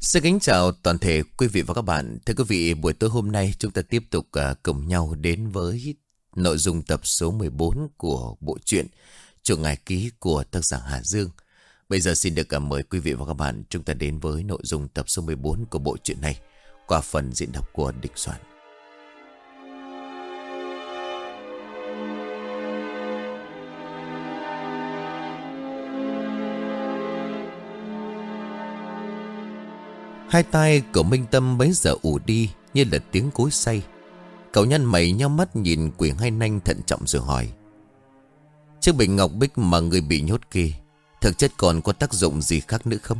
Xin kính chào toàn thể quý vị và các bạn. Thưa quý vị, buổi tối hôm nay chúng ta tiếp tục à, cùng nhau đến với nội dung tập số 14 của bộ truyện Chuồng Ngài Ký của tác giả Hà Dương. Bây giờ xin được à, mời quý vị và các bạn chúng ta đến với nội dung tập số 14 của bộ truyện này qua phần diễn đọc của Địch Soạn. Hai tay của Minh Tâm bấy giờ ủ đi Như là tiếng cối say. Cậu nhăn mày nhau mắt nhìn quỷ hai nanh thận trọng rồi hỏi. Chiếc bình ngọc bích mà người bị nhốt kia, Thực chất còn có tác dụng gì khác nữa không?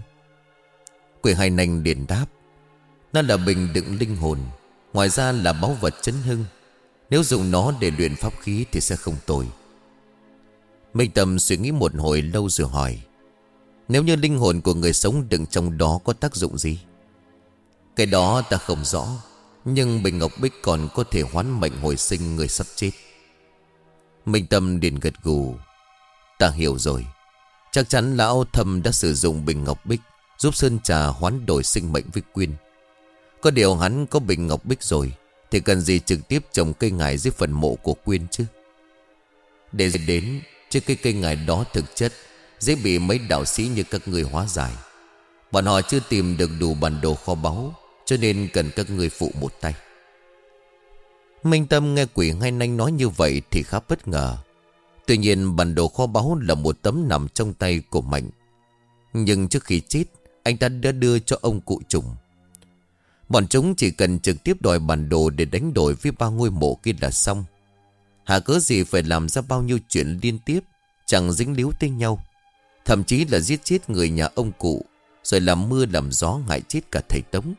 Quỷ hai nanh liền đáp. Nó là bình đựng linh hồn, Ngoài ra là báu vật chấn hưng. Nếu dùng nó để luyện pháp khí thì sẽ không tồi. Minh Tâm suy nghĩ một hồi lâu rồi hỏi. Nếu như linh hồn của người sống đựng trong đó có tác dụng gì? Cái đó ta không rõ, Nhưng Bình Ngọc Bích còn có thể hoán mệnh hồi sinh người sắp chết. Minh Tâm điền gật gù. Ta hiểu rồi. Chắc chắn lão thâm đã sử dụng Bình Ngọc Bích Giúp Sơn Trà hoán đổi sinh mệnh với Quyên. Có điều hắn có Bình Ngọc Bích rồi, Thì cần gì trực tiếp trồng cây ngải dưới phần mộ của Quyên chứ? Để đến Chứ cây cây ngải đó thực chất, Dễ bị mấy đạo sĩ như các người hóa giải. Bọn họ chưa tìm được đủ bản đồ kho báu cho nên cần các người phụ một tay. Minh Tâm nghe quỷ hai nanh nói như vậy Thì khá bất ngờ. Tuy nhiên, bản đồ kho báu là một tấm nằm trong tay của Mạnh. Nhưng trước khi chết, Anh ta đã đưa cho ông cụ trùng. Bọn chúng chỉ cần trực tiếp đòi bản đồ Để đánh đổi với ba ngôi mộ kia là xong. Hạ cớ gì phải làm ra bao nhiêu chuyện liên tiếp, Chẳng dính líu tới nhau. Thậm chí là giết chết người nhà ông cụ, rồi làm mưa làm gió ngại chết cả thầy Tống.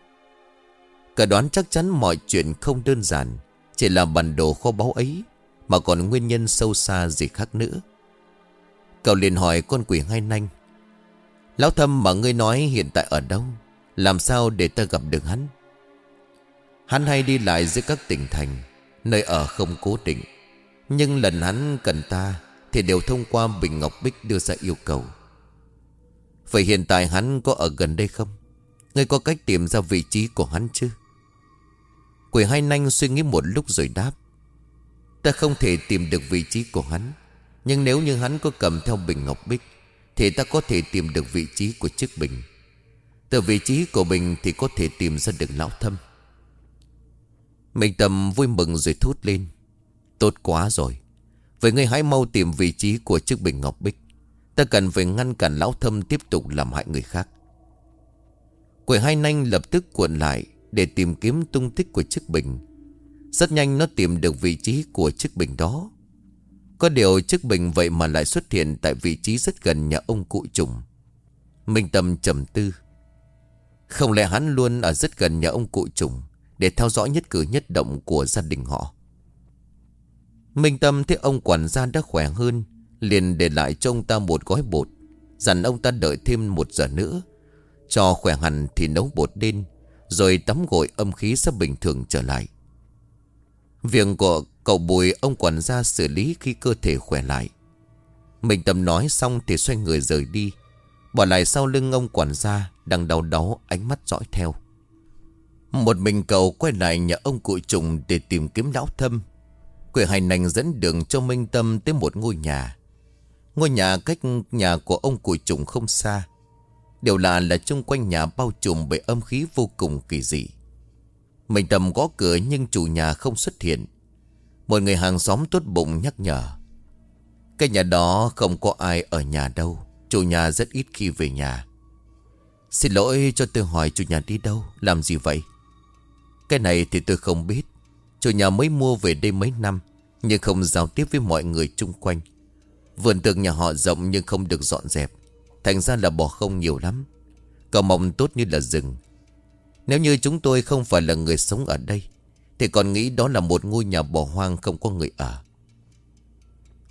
Cả đoán chắc chắn mọi chuyện không đơn giản, Chỉ là bản đồ kho báu ấy, Mà còn nguyên nhân sâu xa gì khác nữa. Cậu liền hỏi con quỷ hai nanh. Lão thâm mà ngươi nói hiện tại ở đâu, Làm sao để ta gặp được hắn? Hắn hay đi lại giữa các tỉnh thành, Nơi ở không cố định. Nhưng lần hắn cần ta Thì đều thông qua Bình Ngọc Bích đưa ra yêu cầu. Vậy hiện tại hắn có ở gần đây không? Ngươi có cách tìm ra vị trí của hắn chứ Quỷ hai nanh suy nghĩ một lúc rồi đáp. Ta không thể tìm được vị trí của hắn, Nhưng nếu như hắn có cầm theo bình ngọc bích, Thì ta có thể tìm được vị trí của chiếc bình. Từ vị trí của bình thì có thể tìm ra được lão thâm. Minh Tâm vui mừng rồi thốt lên. Tốt quá rồi. Vậy ngươi hãy mau tìm vị trí của chiếc bình ngọc bích. Ta cần phải ngăn cản lão thâm tiếp tục làm hại người khác. Quỷ hai nanh lập tức cuộn lại để tìm kiếm tung tích của chiếc bình. Rất nhanh nó tìm được vị trí của chiếc bình đó. Có điều chiếc bình vậy mà lại xuất hiện Tại vị trí rất gần nhà ông cụ trùng Minh Tâm trầm tư. Không lẽ hắn luôn ở rất gần nhà ông cụ trùng Để theo dõi nhất cử nhất động của gia đình họ? Minh Tâm thấy ông quản gia đã khỏe hơn, liền để lại cho ông ta một gói bột. Dặn ông ta đợi thêm một giờ nữa, Cho khỏe hẳn thì nấu bột lên. Rồi tắm gội âm khí sẽ bình thường trở lại. Việc của cậu Bùi, ông quản gia xử lý khi cơ thể khỏe lại. Mình tâm nói xong thì xoay người rời đi. Bỏ lại sau lưng ông quản gia Đang đau đớn ánh mắt dõi theo. Một mình cậu quay lại nhà ông cụ trùng Để tìm kiếm lão thâm. Quỷ hành nành dẫn đường cho Minh Tâm tới một ngôi nhà. Ngôi nhà cách nhà của ông cụ trùng không xa. Điều lạ là chung quanh nhà bao trùm bởi âm khí vô cùng kỳ dị. Mình tầm gõ cửa nhưng chủ nhà không xuất hiện. Một người hàng xóm tốt bụng nhắc nhở. Cái nhà đó không có ai ở nhà đâu. Chủ nhà rất ít khi về nhà. Xin lỗi cho tôi hỏi chủ nhà đi đâu, Làm gì vậy? Cái này thì tôi không biết. Chủ nhà mới mua về đây mấy năm, Nhưng không giao tiếp với mọi người chung quanh. Vườn tường nhà họ rộng nhưng không được dọn dẹp. Thành ra là bỏ không nhiều lắm. Cầu mộng tốt như là rừng. Nếu như chúng tôi không phải là người sống ở đây, Thì còn nghĩ đó là một ngôi nhà bỏ hoang không có người ở.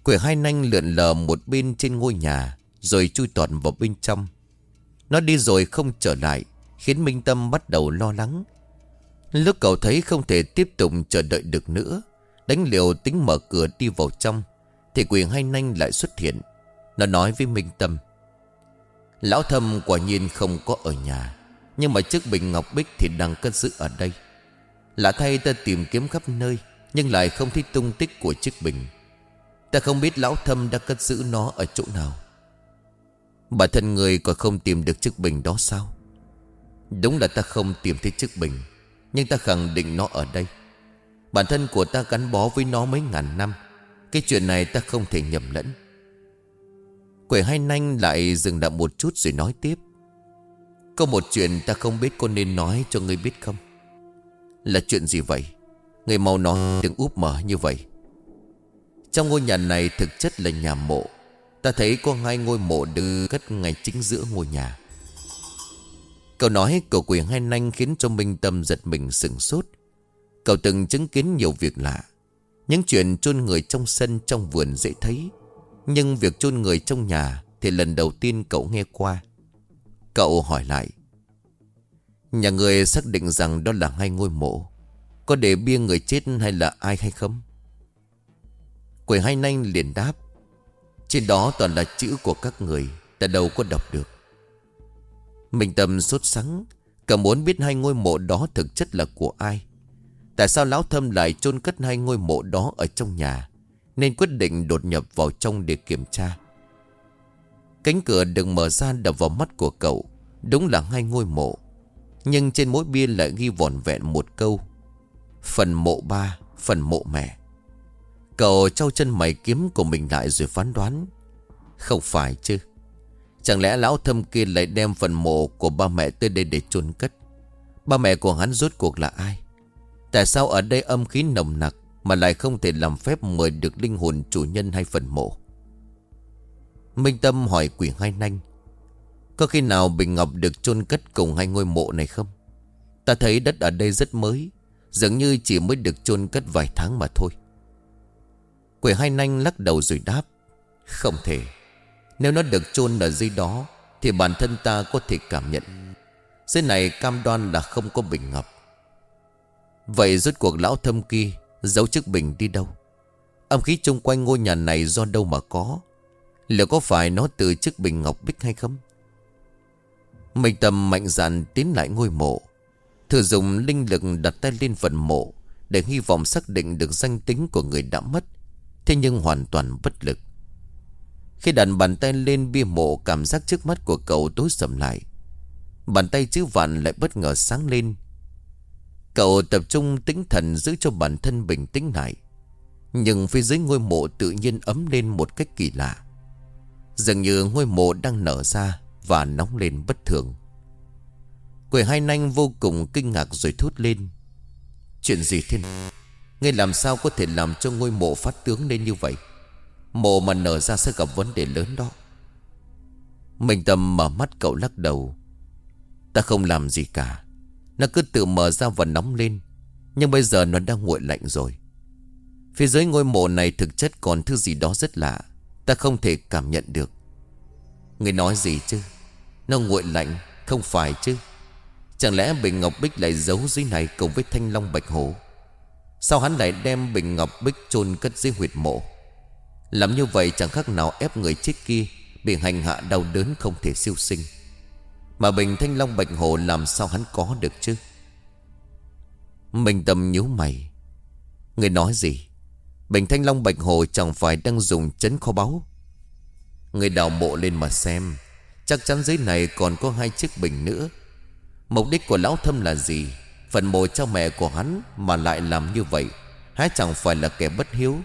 Quỷ hai nanh lượn lờ một bên trên ngôi nhà, Rồi chui tọt vào bên trong. Nó đi rồi không trở lại, Khiến Minh Tâm bắt đầu lo lắng. Lúc cậu thấy không thể tiếp tục chờ đợi được nữa, Đánh liều tính mở cửa đi vào trong, thì quỷ hai nanh lại xuất hiện. Nó nói với Minh Tâm Lão thâm quả nhiên không có ở nhà, Nhưng mà chiếc bình ngọc bích thì đang cất giữ ở đây. Lạ thay ta tìm kiếm khắp nơi, Nhưng lại không thấy tung tích của chiếc bình. Ta không biết lão thâm đã cất giữ nó ở chỗ nào. Bản thân người còn không tìm được chiếc bình đó sao? Đúng là ta không tìm thấy chiếc bình, Nhưng ta khẳng định nó ở đây. Bản thân của ta gắn bó với nó mấy ngàn năm, Cái chuyện này ta không thể nhầm lẫn. Quỷ hai nanh lại dừng lại một chút rồi nói tiếp. Có một chuyện ta không biết cô nên nói cho ngươi biết không? Là chuyện gì vậy? Người mau nói đừng úp mở như vậy. Trong ngôi nhà này thực chất là nhà mộ. Ta thấy có hai ngôi mộ được cất ngay chính giữa ngôi nhà. Câu nói của quỷ hai nanh khiến cho Minh Tâm giật mình sửng sốt. Cậu từng chứng kiến nhiều việc lạ. Những chuyện chôn người trong sân trong vườn dễ thấy. Nhưng việc chôn người trong nhà Thì lần đầu tiên cậu nghe qua. Cậu hỏi lại, Nhà người xác định rằng đó là hai ngôi mộ, Có để bia người chết hay là ai hay không? Quỷ hai nanh liền đáp, Trên đó toàn là chữ của các người, Ta đâu có đọc được. Mình Tâm sốt sắng cả muốn biết hai ngôi mộ đó thực chất là của ai? Tại sao Lão Thâm lại chôn cất hai ngôi mộ đó ở trong nhà? Nên quyết định đột nhập vào trong để kiểm tra. Cánh cửa được mở ra đập vào mắt của cậu, Đúng là hai ngôi mộ. Nhưng trên mỗi bia lại ghi vòn vẹn một câu, Phần mộ ba, Phần mộ mẹ. Cậu trao chân mày kiếm của mình lại rồi phán đoán, Không phải chứ, Chẳng lẽ lão thâm kia lại đem phần mộ của ba mẹ tới đây để chôn cất? Ba mẹ của hắn rốt cuộc là ai? Tại sao ở đây âm khí nồng nặc mà lại không thể làm phép mời được linh hồn chủ nhân hay phần mộ. Minh Tâm hỏi quỷ hai nanh, Có khi nào Bình Ngọc được chôn cất cùng hai ngôi mộ này không? Ta thấy đất ở đây rất mới, Dường như chỉ mới được chôn cất vài tháng mà thôi. Quỷ hai nanh lắc đầu rồi đáp, Không thể. Nếu nó được chôn ở dưới đó, Thì bản thân ta có thể cảm nhận. Dưới này cam đoan là không có Bình Ngọc. Vậy rốt cuộc lão thâm kia Giấu chiếc bình đi đâu? Âm khí chung quanh ngôi nhà này do đâu mà có? Liệu có phải nó từ chiếc bình ngọc bích hay không? Mình tầm mạnh dạn tiến lại ngôi mộ. Thử dùng linh lực đặt tay lên phần mộ Để hy vọng xác định được danh tính của người đã mất. Thế nhưng hoàn toàn bất lực. Khi đặt bàn tay lên bia mộ, Cảm giác trước mắt của cậu tối sầm lại. Bàn tay chữ vạn lại bất ngờ sáng lên. Cậu tập trung tinh thần giữ cho bản thân bình tĩnh lại. Nhưng phía dưới ngôi mộ tự nhiên ấm lên một cách kỳ lạ. Dường như ngôi mộ đang nở ra Và nóng lên bất thường. Quỷ hai nanh vô cùng kinh ngạc rồi thốt lên. Chuyện gì thế này? Ngươi làm sao có thể làm cho ngôi mộ phát tướng lên như vậy? Mộ mà nở ra sẽ gặp vấn đề lớn đó. Mình tầm mở mắt cậu lắc đầu. Ta không làm gì cả nó cứ tự mở ra và nóng lên. Nhưng bây giờ nó đang nguội lạnh rồi. Phía dưới ngôi mộ này thực chất còn thứ gì đó rất lạ. Ta không thể cảm nhận được. Người nói gì chứ? Nó nguội lạnh, Không phải chứ? Chẳng lẽ Bình Ngọc Bích lại giấu dưới này Cùng với Thanh Long Bạch Hổ? Sao hắn lại đem Bình Ngọc Bích chôn cất dưới huyệt mộ? Làm như vậy chẳng khác nào ép người chết kia Bị hành hạ đau đớn không thể siêu sinh mà Bình Thanh Long Bạch Hồ làm sao hắn có được chứ? Minh Tâm nhíu mày. Người nói gì? Bình Thanh Long Bạch Hồ chẳng phải đang dùng chấn kho báu. Người đào mộ lên mà xem. Chắc chắn dưới này còn có hai chiếc bình nữa. Mục đích của Lão Thâm là gì? Phần mộ cho mẹ của hắn Mà lại làm như vậy, Há chẳng phải là kẻ bất hiếu?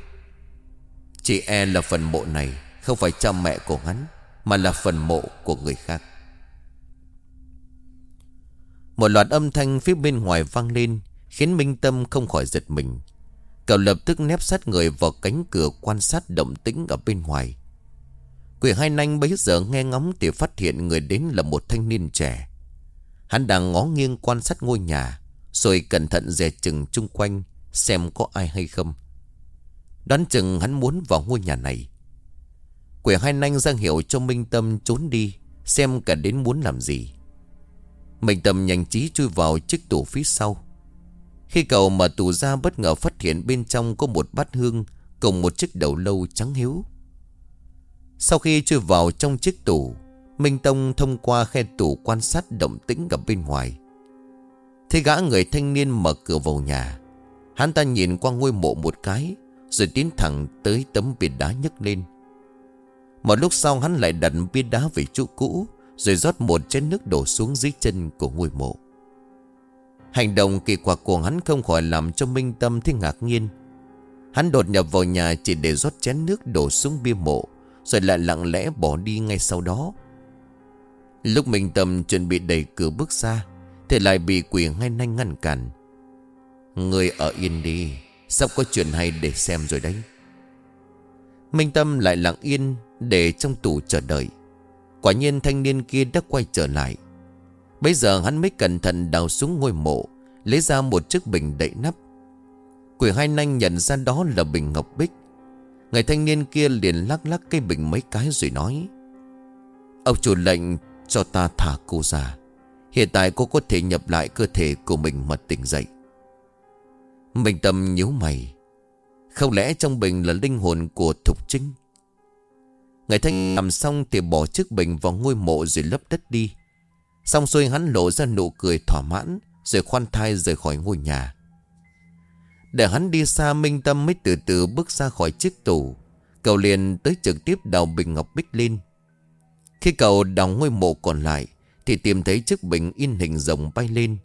Chỉ e là phần mộ này Không phải cha mẹ của hắn, Mà là phần mộ của người khác một loạt âm thanh phía bên ngoài vang lên, Khiến Minh Tâm không khỏi giật mình. Cậu lập tức nép sát người vào cánh cửa quan sát động tĩnh ở bên ngoài. Quỷ hai nanh bấy giờ nghe ngóng thì phát hiện người đến là một thanh niên trẻ. Hắn đang ngó nghiêng quan sát ngôi nhà, Rồi cẩn thận dè chừng chung quanh, Xem có ai hay không. Đoán chừng hắn muốn vào ngôi nhà này. Quỷ hai nanh ra hiệu cho Minh Tâm trốn đi, Xem cả đến muốn làm gì mình tầm nhanh trí chui vào chiếc tủ phía sau. Khi cậu mở tủ ra, bất ngờ phát hiện bên trong có một bát hương Cùng một chiếc đầu lâu trắng hiếu. Sau khi chui vào trong chiếc tủ, Minh Tông thông qua khe tủ quan sát động tĩnh ở bên ngoài. Thế gã người thanh niên mở cửa vào nhà. Hắn ta nhìn qua ngôi mộ một cái, Rồi tiến thẳng tới tấm bia đá nhấc lên. Một lúc sau, hắn lại đặt bia đá về chỗ cũ. Rồi rót một chén nước đổ xuống dưới chân của ngôi mộ. Hành động kỳ quặc của hắn không khỏi làm cho Minh Tâm thấy ngạc nhiên. Hắn đột nhập vào nhà chỉ để rót chén nước đổ xuống bia mộ, Rồi lại lặng lẽ bỏ đi ngay sau đó. Lúc Minh Tâm chuẩn bị đẩy cửa bước ra, Thì lại bị quỷ ngay nanh ngăn cản. Người ở yên đi, Sắp có chuyện hay để xem rồi đấy. Minh Tâm lại lặng yên Để trong tủ chờ đợi. Quả nhiên thanh niên kia đã quay trở lại. Bây giờ hắn mới cẩn thận đào xuống ngôi mộ, Lấy ra một chiếc bình đậy nắp. Quỷ hai nanh nhận ra đó là bình ngọc bích. Người thanh niên kia liền lắc lắc cây bình mấy cái rồi nói, Ông chủ lệnh, cho ta thả cô ra. Hiện tại cô có thể nhập lại cơ thể của mình mà tỉnh dậy. Minh Tâm nhíu mày. Không lẽ trong bình là linh hồn của Thục Trinh? Người thanh làm xong thì bỏ chiếc bình vào ngôi mộ rồi lấp đất đi. Xong xuôi hắn lộ ra nụ cười thỏa mãn, Rồi khoan thai rời khỏi ngôi nhà. Để hắn đi xa, Minh Tâm mới từ từ bước ra khỏi chiếc tủ. Cậu liền tới trực tiếp đào bình ngọc bích lên. Khi cậu đào ngôi mộ còn lại, Thì tìm thấy chiếc bình in hình rồng bay lên.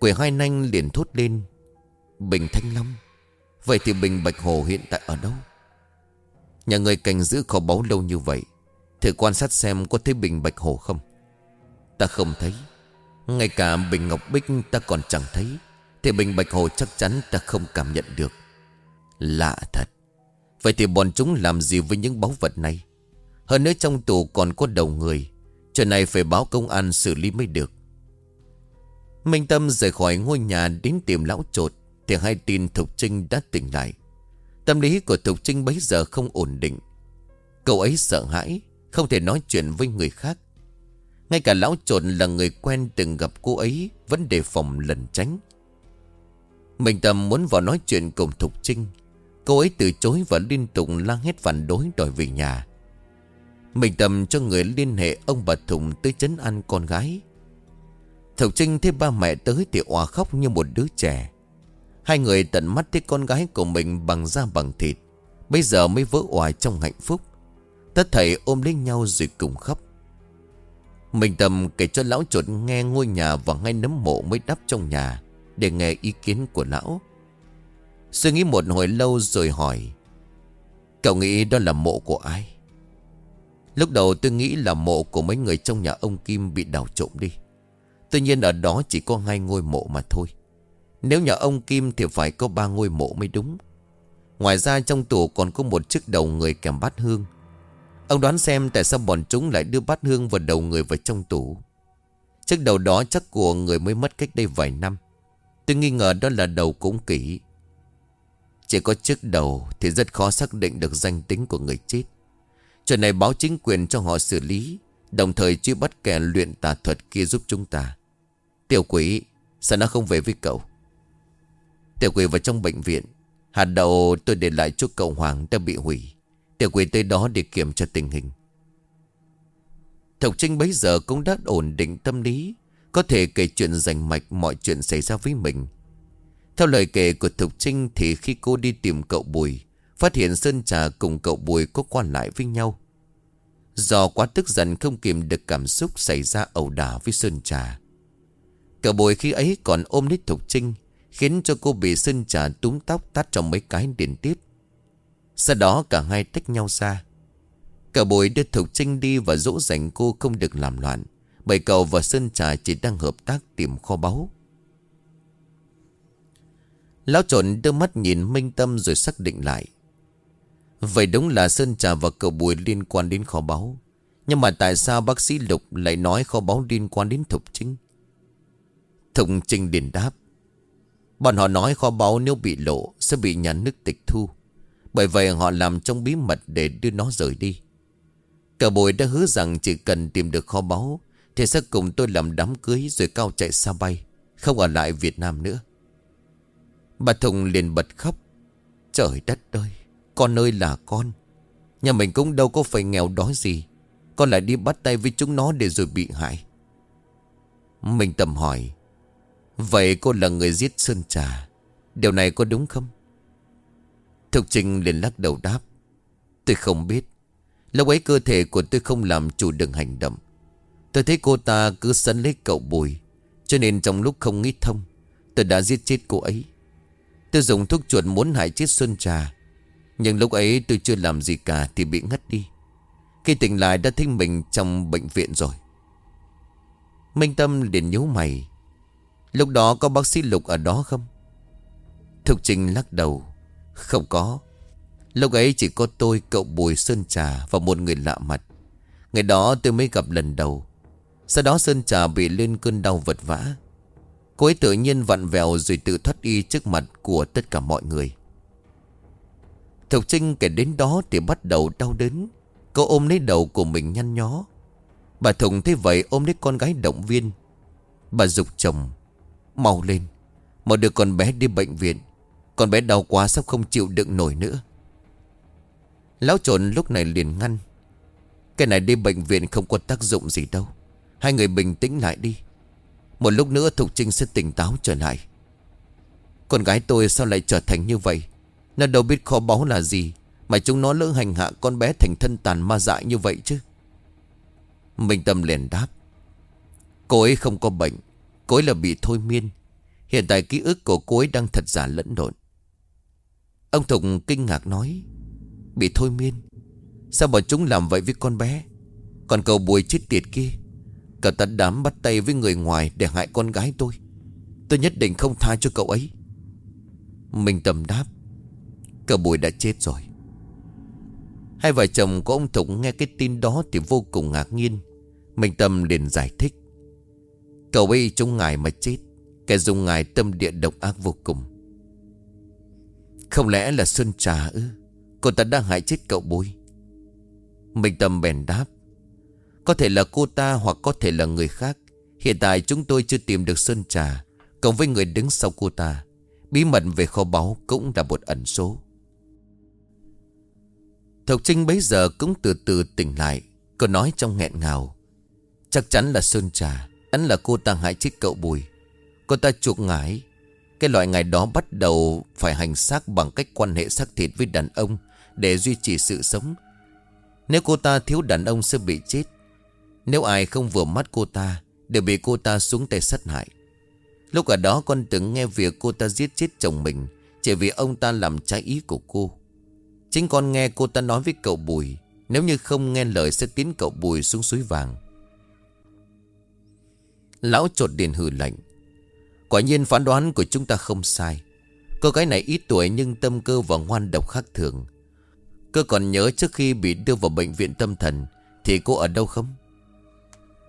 Quỷ hai nanh liền thốt lên, Bình Thanh Long, Vậy thì Bình Bạch Hồ hiện tại ở đâu? Nhà người canh giữ kho báu lâu như vậy, Thử quan sát xem có thấy Bình Bạch Hồ không? Ta không thấy. Ngay cả Bình Ngọc Bích ta còn chẳng thấy, Thì Bình Bạch Hồ chắc chắn ta không cảm nhận được. Lạ thật. Vậy thì bọn chúng làm gì với những báu vật này? Hơn nữa trong tù còn có đầu người, Chuyện này phải báo công an xử lý mới được. Minh Tâm rời khỏi ngôi nhà đến tìm lão trột, Thì hai tin Thục Trinh đã tỉnh lại. Tâm lý của Thục Trinh bấy giờ không ổn định. Cậu ấy sợ hãi, Không thể nói chuyện với người khác. Ngay cả lão trộn là người quen từng gặp cô ấy Vẫn đề phòng lần tránh. Mình tầm muốn vào nói chuyện cùng Thục Trinh. Cô ấy từ chối và liên tục la hét phản đối đòi về nhà. Mình tầm cho người liên hệ ông bà Thùng tới chấn ăn con gái. Thục Trinh thấy ba mẹ tới thì òa khóc như một đứa trẻ. Hai người tận mắt thấy con gái của mình bằng da bằng thịt. Bây giờ mới vỡ òa trong hạnh phúc. Tất thầy ôm lấy nhau rồi cùng khóc. Mình tầm kể cho lão chuột nghe ngôi nhà và ngay nấm mộ mới đắp trong nhà, Để nghe ý kiến của lão. Suy nghĩ một hồi lâu rồi hỏi, Cậu nghĩ đó là mộ của ai? Lúc đầu tôi nghĩ là mộ của mấy người trong nhà ông Kim bị đào trộm đi. Tuy nhiên ở đó chỉ có hai ngôi mộ mà thôi. Nếu nhà ông Kim thì phải có ba ngôi mộ mới đúng Ngoài ra trong tủ còn có một chiếc đầu người kèm bát hương Ông đoán xem tại sao bọn chúng lại đưa bát hương và đầu người vào trong tủ. Chiếc đầu đó chắc của người mới mất cách đây vài năm. Tôi nghi ngờ đó là đầu cũng kỹ. Chỉ có chiếc đầu thì rất khó xác định được danh tính của người chết. Chuyện này báo chính quyền cho họ xử lý, đồng thời truy bắt kẻ luyện tà thuật kia giúp chúng ta. Tiểu quỷ, sao nó không về với cậu? Tiểu quỷ vào trong bệnh viện, hạt đậu tôi để lại cho cậu Hoàng đã bị hủy. Tiểu quỷ tới đó để kiểm tra tình hình. Thục Trinh bấy giờ cũng đã ổn định tâm lý Có thể kể chuyện rành mạch mọi chuyện xảy ra với mình. Theo lời kể của Thục Trinh thì khi cô đi tìm cậu Bùi Phát hiện Sơn Trà cùng cậu Bùi có quan lại với nhau. Do quá tức giận không kìm được cảm xúc xảy ra ẩu đả với Sơn Trà. Cậu Bùi khi ấy còn ôm lấy Thục Trinh Khiến cho cô bị Sơn Trà túm tóc tát trong mấy cái điện tiếp sau đó cả hai tách nhau ra. Cả bồi đưa Thục Trinh đi và dỗ dành cô không được làm loạn, Bởi cậu và Sơn Trà chỉ đang hợp tác tìm kho báu. Lão trộn đưa mắt nhìn Minh Tâm rồi xác định lại. Vậy đúng là Sơn Trà và cậu Bùi liên quan đến kho báu. Nhưng mà tại sao bác sĩ Lục lại nói kho báu liên quan đến Thục Trinh? Thục Trinh liền đáp. Bọn họ nói kho báu nếu bị lộ sẽ bị nhà nước tịch thu. Bởi vậy họ làm trong bí mật để đưa nó rời đi. Cả bồi đã hứa rằng chỉ cần tìm được kho báu Thì sẽ cùng tôi làm đám cưới rồi cao chạy xa bay, Không ở lại Việt Nam nữa. Bà Thùng liền bật khóc. Trời đất ơi, Con ơi là con. Nhà mình cũng đâu có phải nghèo đói gì. Con lại đi bắt tay với chúng nó để rồi bị hại. Mình tầm hỏi Vậy cô là người giết Sơn Trà. Điều này có đúng không? Thục Trinh liền lắc đầu đáp. Tôi không biết. Lúc ấy cơ thể của tôi không làm chủ được hành động. Tôi thấy cô ta cứ sấn lấy cậu bùi, Cho nên trong lúc không nghĩ thông, Tôi đã giết chết cô ấy. Tôi dùng thuốc chuột muốn hại chết Xuân Trà, Nhưng lúc ấy tôi chưa làm gì cả Thì bị ngất đi. Khi tỉnh lại đã thấy mình trong bệnh viện rồi. Minh Tâm liền nhíu mày. Lúc đó có bác sĩ Lục ở đó không? Thục Trinh lắc đầu. Không có. Lúc ấy chỉ có tôi, cậu Bùi Sơn Trà Và một người lạ mặt. Ngày đó tôi mới gặp lần đầu. Sau đó Sơn Trà bị lên cơn đau vật vã. Cô ấy tự nhiên vặn vẹo Rồi tự thoát y trước mặt của tất cả mọi người. Thục Trinh kể đến đó Thì bắt đầu đau đớn. Cô ôm lấy đầu của mình nhăn nhó. Bà Thùng thấy vậy ôm lấy con gái động viên. Bà dục chồng. Mau lên. Mau đưa con bé đi bệnh viện. Con bé đau quá sắp không chịu đựng nổi nữa. Lão trộn lúc này liền ngăn. Cái này đi bệnh viện không có tác dụng gì đâu. Hai người bình tĩnh lại đi. Một lúc nữa Thục Trinh sẽ tỉnh táo trở lại. Con gái tôi sao lại trở thành như vậy? Nó đâu biết kho báu là gì Mà chúng nó lỡ hành hạ con bé thành thân tàn ma dại như vậy chứ? Minh Tâm liền đáp. Cô ấy không có bệnh Cô ấy là bị thôi miên. Hiện tại ký ức của cô ấy đang thật giả lẫn lộn. Ông Thục kinh ngạc nói, Bị thôi miên? Sao bọn chúng làm vậy với con bé? Còn cậu bùi chết tiệt kia, Cậu ta đám bắt tay với người ngoài Để hại con gái tôi. Tôi nhất định không tha cho cậu ấy. Minh Tâm đáp, Cậu bùi đã chết rồi. Hai vợ chồng của ông Thục nghe cái tin đó Thì vô cùng ngạc nhiên. Minh Tâm liền giải thích Cậu ấy chúng ngài mà chết, Kẻ dùng ngài tâm địa độc ác vô cùng. Không lẽ là Xuân Trà ư? Cô ta đang hại chết cậu bối. Minh Tâm bèn đáp, Có thể là cô ta hoặc có thể là người khác. Hiện tại chúng tôi chưa tìm được Sơn Trà, Cộng với người đứng sau cô ta. Bí mật về kho báu cũng là một ẩn số. Thục Trinh bấy giờ cũng từ từ tỉnh lại, Cô nói trong nghẹn ngào, Chắc chắn là Sơn Trà. Ấn là cô ta hại chết cậu Bùi. Cô ta chuộc ngải. Cái loại ngải đó bắt đầu phải hành xác bằng cách quan hệ xác thịt với đàn ông Để duy trì sự sống. Nếu cô ta thiếu đàn ông sẽ bị chết. Nếu ai không vừa mắt cô ta, Đều bị cô ta xuống tay sát hại. Lúc ở đó con từng nghe việc cô ta giết chết chồng mình Chỉ vì ông ta làm trái ý của cô. Chính con nghe cô ta nói với cậu Bùi, Nếu như không nghe lời sẽ tiến cậu Bùi xuống suối vàng. Lão trột điền hừ lạnh. Quả nhiên phán đoán của chúng ta không sai. Cô gái này ít tuổi nhưng tâm cơ và ngoan độc khác thường. Cơ còn nhớ trước khi bị đưa vào bệnh viện tâm thần Thì cô ở đâu không?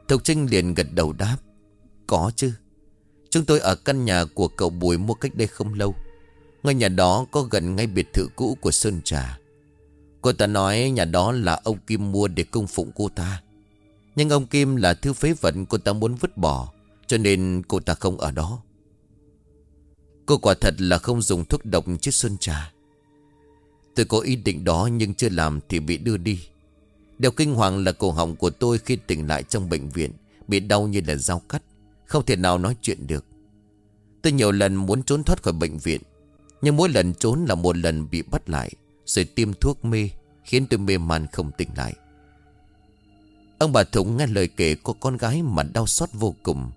Thục Trinh liền gật đầu đáp, Có chứ. Chúng tôi ở căn nhà của cậu Bùi mua cách đây không lâu. Ngôi nhà đó có gần ngay biệt thự cũ của Sơn Trà. Cô ta nói nhà đó là ông Kim mua để cung phụng cô ta. Nhưng ông Kim là thứ phế vật cô ta muốn vứt bỏ, Cho nên cô ta không ở đó. Cô quả thật là không dùng thuốc độc chứ Xuân Trà. Tôi có ý định đó nhưng chưa làm thì bị đưa đi. Điều kinh hoàng là cổ họng của tôi khi tỉnh lại trong bệnh viện Bị đau như là dao cắt, Không thể nào nói chuyện được. Tôi nhiều lần muốn trốn thoát khỏi bệnh viện, Nhưng mỗi lần trốn là một lần bị bắt lại, Rồi tiêm thuốc mê, Khiến tôi mê man không tỉnh lại. Ông bà Thục nghe lời kể của con gái mà đau xót vô cùng.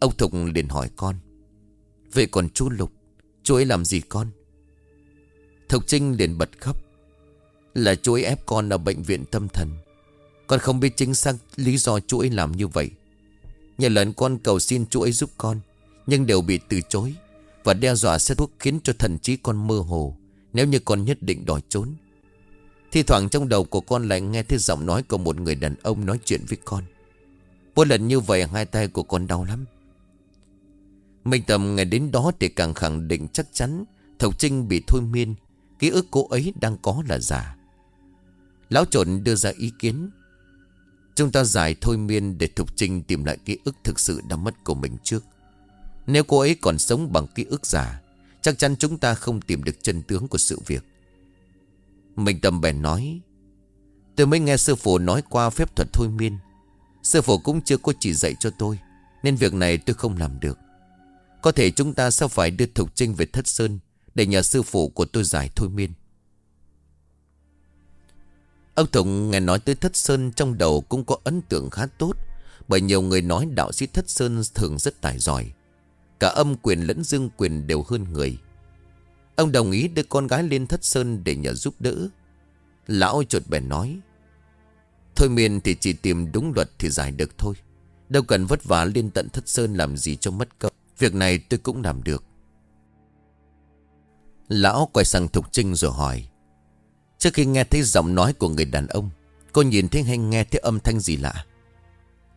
Ông thục liền hỏi con, Vậy còn chú Lục, Chú ấy làm gì con? Thục Trinh liền bật khóc, Là chú ấy ép con ở bệnh viện tâm thần. Con không biết chính xác lý do chú ấy làm như vậy. Nhiều lần con cầu xin chú ấy giúp con, Nhưng đều bị từ chối Và đe dọa sẽ thuốc khiến cho thần trí con mơ hồ. Nếu như con nhất định đòi trốn thì thoảng trong đầu của con lại nghe thấy giọng nói của một người đàn ông nói chuyện với con. Mỗi lần như vậy, hai tay của con đau lắm. Minh Tâm ngày đến đó thì càng khẳng định chắc chắn Thục Trinh bị thôi miên. Ký ức cô ấy đang có là giả. Lão trộn đưa ra ý kiến. Chúng ta giải thôi miên để Thục Trinh tìm lại ký ức thực sự đã mất của mình trước. Nếu cô ấy còn sống bằng ký ức giả, Chắc chắn chúng ta không tìm được chân tướng của sự việc. Minh Tâm bèn nói. Tôi mới nghe sư phụ nói qua phép thuật thôi miên. Sư phụ cũng chưa có chỉ dạy cho tôi, Nên việc này tôi không làm được. Có thể chúng ta sẽ phải đưa Thục Trinh về Thất Sơn Để nhờ sư phụ của tôi giải thôi miên. Ông Tùng nghe nói tới Thất Sơn Trong đầu cũng có ấn tượng khá tốt, Bởi nhiều người nói đạo sĩ Thất Sơn thường rất tài giỏi. Cả âm quyền lẫn dương quyền đều hơn người. Ông đồng ý đưa con gái lên Thất Sơn để nhờ giúp đỡ. Lão chuột bèn nói, Thôi miên thì chỉ tìm đúng luật thì giải được thôi. Đâu cần vất vả lên tận Thất Sơn làm gì cho mất công. Việc này tôi cũng làm được. Lão quay sang Thục Trinh rồi hỏi, Trước khi nghe thấy giọng nói của người đàn ông, Cô nhìn thấy hay nghe thấy âm thanh gì lạ?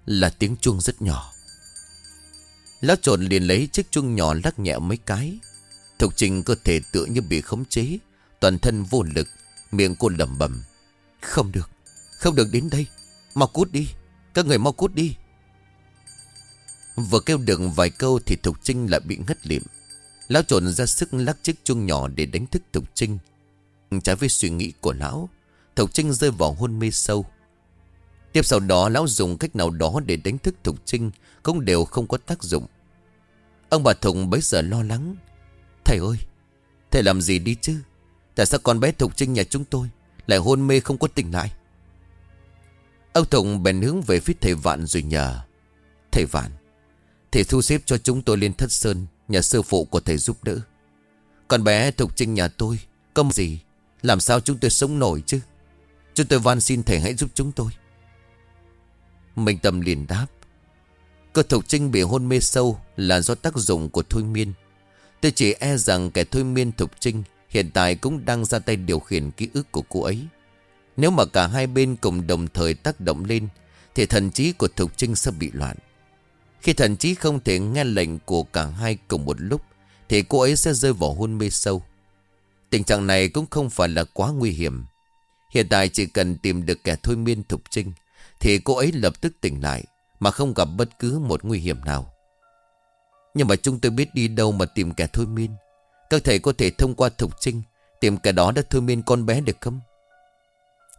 Là tiếng chuông rất nhỏ. Lão trộn liền lấy chiếc chuông nhỏ lắc nhẹ mấy cái. Thục Trinh cơ thể tựa như bị khống chế, Toàn thân vô lực, Miệng cô lẩm bẩm, Không được Không được đến đây, Mau cút đi, Các người mau cút đi. Vừa kêu được vài câu Thì Thục Trinh lại bị ngất liệm Lão trộn ra sức lắc chiếc chuông nhỏ Để đánh thức Thục Trinh Trái với suy nghĩ của lão, Thục Trinh rơi vào hôn mê sâu. Tiếp sau đó, lão dùng cách nào đó Để đánh thức Thục Trinh Cũng đều không có tác dụng. Ông bà Thục bấy giờ lo lắng Thầy ơi, Thầy làm gì đi chứ? Tại sao con bé Thục Trinh nhà chúng tôi Lại hôn mê không có tỉnh lại? Ông Thục bèn hướng về phía thầy Vạn rồi nhờ. Thầy Vạn, Thầy thu xếp cho chúng tôi lên thất sơn, Nhà sư phụ của thầy giúp đỡ. Con bé Thục Trinh nhà tôi Công gì? Làm sao chúng tôi sống nổi chứ? Chúng tôi van xin thầy hãy giúp chúng tôi. Minh Tâm liền đáp. Cơ Thục Trinh bị hôn mê sâu Là do tác dụng của thôi miên. Tôi chỉ e rằng kẻ thôi miên Thục Trinh Hiện tại cũng đang ra tay điều khiển ký ức của cô ấy. Nếu mà cả hai bên cùng đồng thời tác động lên, Thì thần trí của Thục Trinh sẽ bị loạn. Khi thần trí không thể nghe lệnh của cả hai cùng một lúc, Thì cô ấy sẽ rơi vào hôn mê sâu. Tình trạng này cũng không phải là quá nguy hiểm. Hiện tại chỉ cần tìm được kẻ thôi miên Thục Trinh, Thì cô ấy lập tức tỉnh lại, Mà không gặp bất cứ một nguy hiểm nào. Nhưng mà chúng tôi biết đi đâu mà tìm kẻ thôi miên. Các thầy có thể thông qua Thục Trinh, Tìm kẻ đó đã thôi miên con bé được không?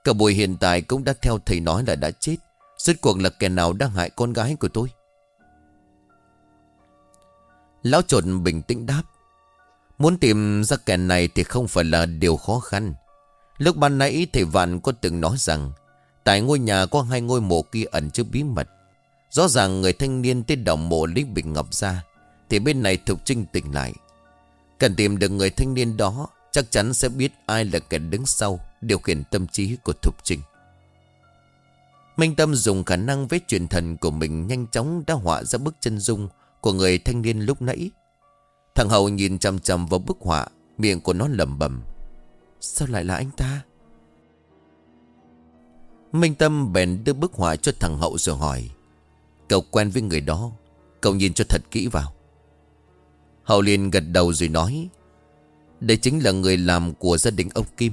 Cả bùi hiện tại cũng đã theo thầy nói là đã chết. Rốt cuộc là kẻ nào đang hại con gái của tôi? Lão trộn bình tĩnh đáp. Muốn tìm ra kẻ này thì không phải là điều khó khăn. Lúc ban nãy thầy Vạn có từng nói rằng, Tại ngôi nhà có hai ngôi mộ kia ẩn chứa bí mật. Rõ ràng người thanh niên tên đồng mộ lấy bình ngọc ra thì bên này Thục Trinh tỉnh lại. Cần tìm được người thanh niên đó, Chắc chắn sẽ biết ai là kẻ đứng sau, Điều khiển tâm trí của Thục Trinh. Minh Tâm dùng khả năng với truyền thần của mình Nhanh chóng đã họa ra bức chân dung Của người thanh niên lúc nãy. Thằng Hậu nhìn chằm chằm vào bức họa, Miệng của nó lẩm bẩm. Sao lại là anh ta? Minh Tâm bèn đưa bức họa cho thằng Hậu rồi hỏi. Cậu quen với người đó, Cậu nhìn cho thật kỹ vào. Hậu liền gật đầu rồi nói, Đây chính là người làm của gia đình ông Kim.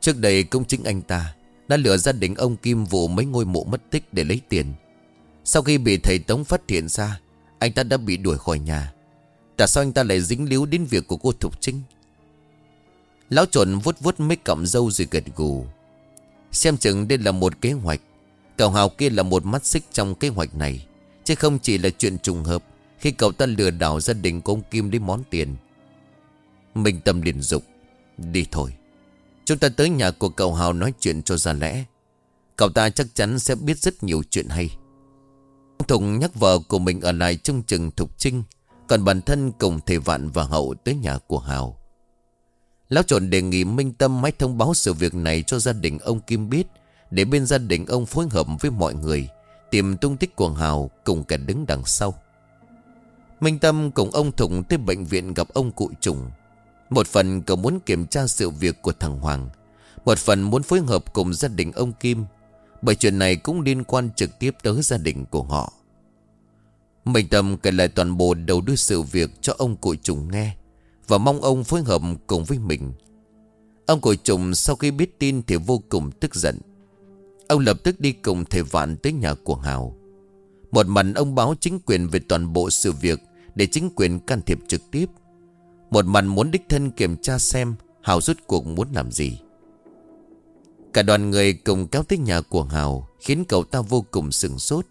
Trước đây cũng chính anh ta Đã lừa gia đình ông Kim vụ mấy ngôi mộ mất tích để lấy tiền. Sau khi bị thầy Tống phát hiện ra, Anh ta đã bị đuổi khỏi nhà. Tại sao anh ta lại dính líu đến việc của cô Thục Trinh? Lão trộn vuốt vuốt mấy cọng dâu rồi gật gù. Xem chừng đây là một kế hoạch. Cậu Hào kia là một mắt xích trong kế hoạch này, Chứ không chỉ là chuyện trùng hợp khi cậu ta lừa đảo gia đình của ông Kim lấy món tiền Minh Tâm liền dục, Đi thôi. Chúng ta tới nhà của cậu Hào nói chuyện cho ra lẽ. Cậu ta chắc chắn sẽ biết rất nhiều chuyện hay. Thùng nhắc vợ của mình ở lại trong chừng Thục Trinh, Còn bản thân cùng thầy Vạn và Hậu tới nhà của Hào. Lão trộn đề nghị Minh Tâm hãy thông báo sự việc này cho gia đình ông Kim biết, Để bên gia đình ông phối hợp với mọi người, Tìm tung tích của Hào cùng cả đứng đằng sau. Minh Tâm cùng ông Thụng tới bệnh viện gặp ông cụ trùng. Một phần cậu muốn kiểm tra sự việc của thằng Hoàng. Một phần muốn phối hợp cùng gia đình ông Kim. Bởi chuyện này cũng liên quan trực tiếp tới gia đình của họ. Minh Tâm kể lại toàn bộ đầu đuôi sự việc cho ông cụ trùng nghe. Và mong ông phối hợp cùng với mình. Ông cụ trùng sau khi biết tin thì vô cùng tức giận. Ông lập tức đi cùng thầy Vạn tới nhà của Hào. Một mặt ông báo chính quyền về toàn bộ sự việc để chính quyền can thiệp trực tiếp. Một mặt muốn đích thân kiểm tra xem Hào rút cuộc muốn làm gì. Cả đoàn người cùng kéo tới nhà của Hào, Khiến cậu ta vô cùng sừng sốt.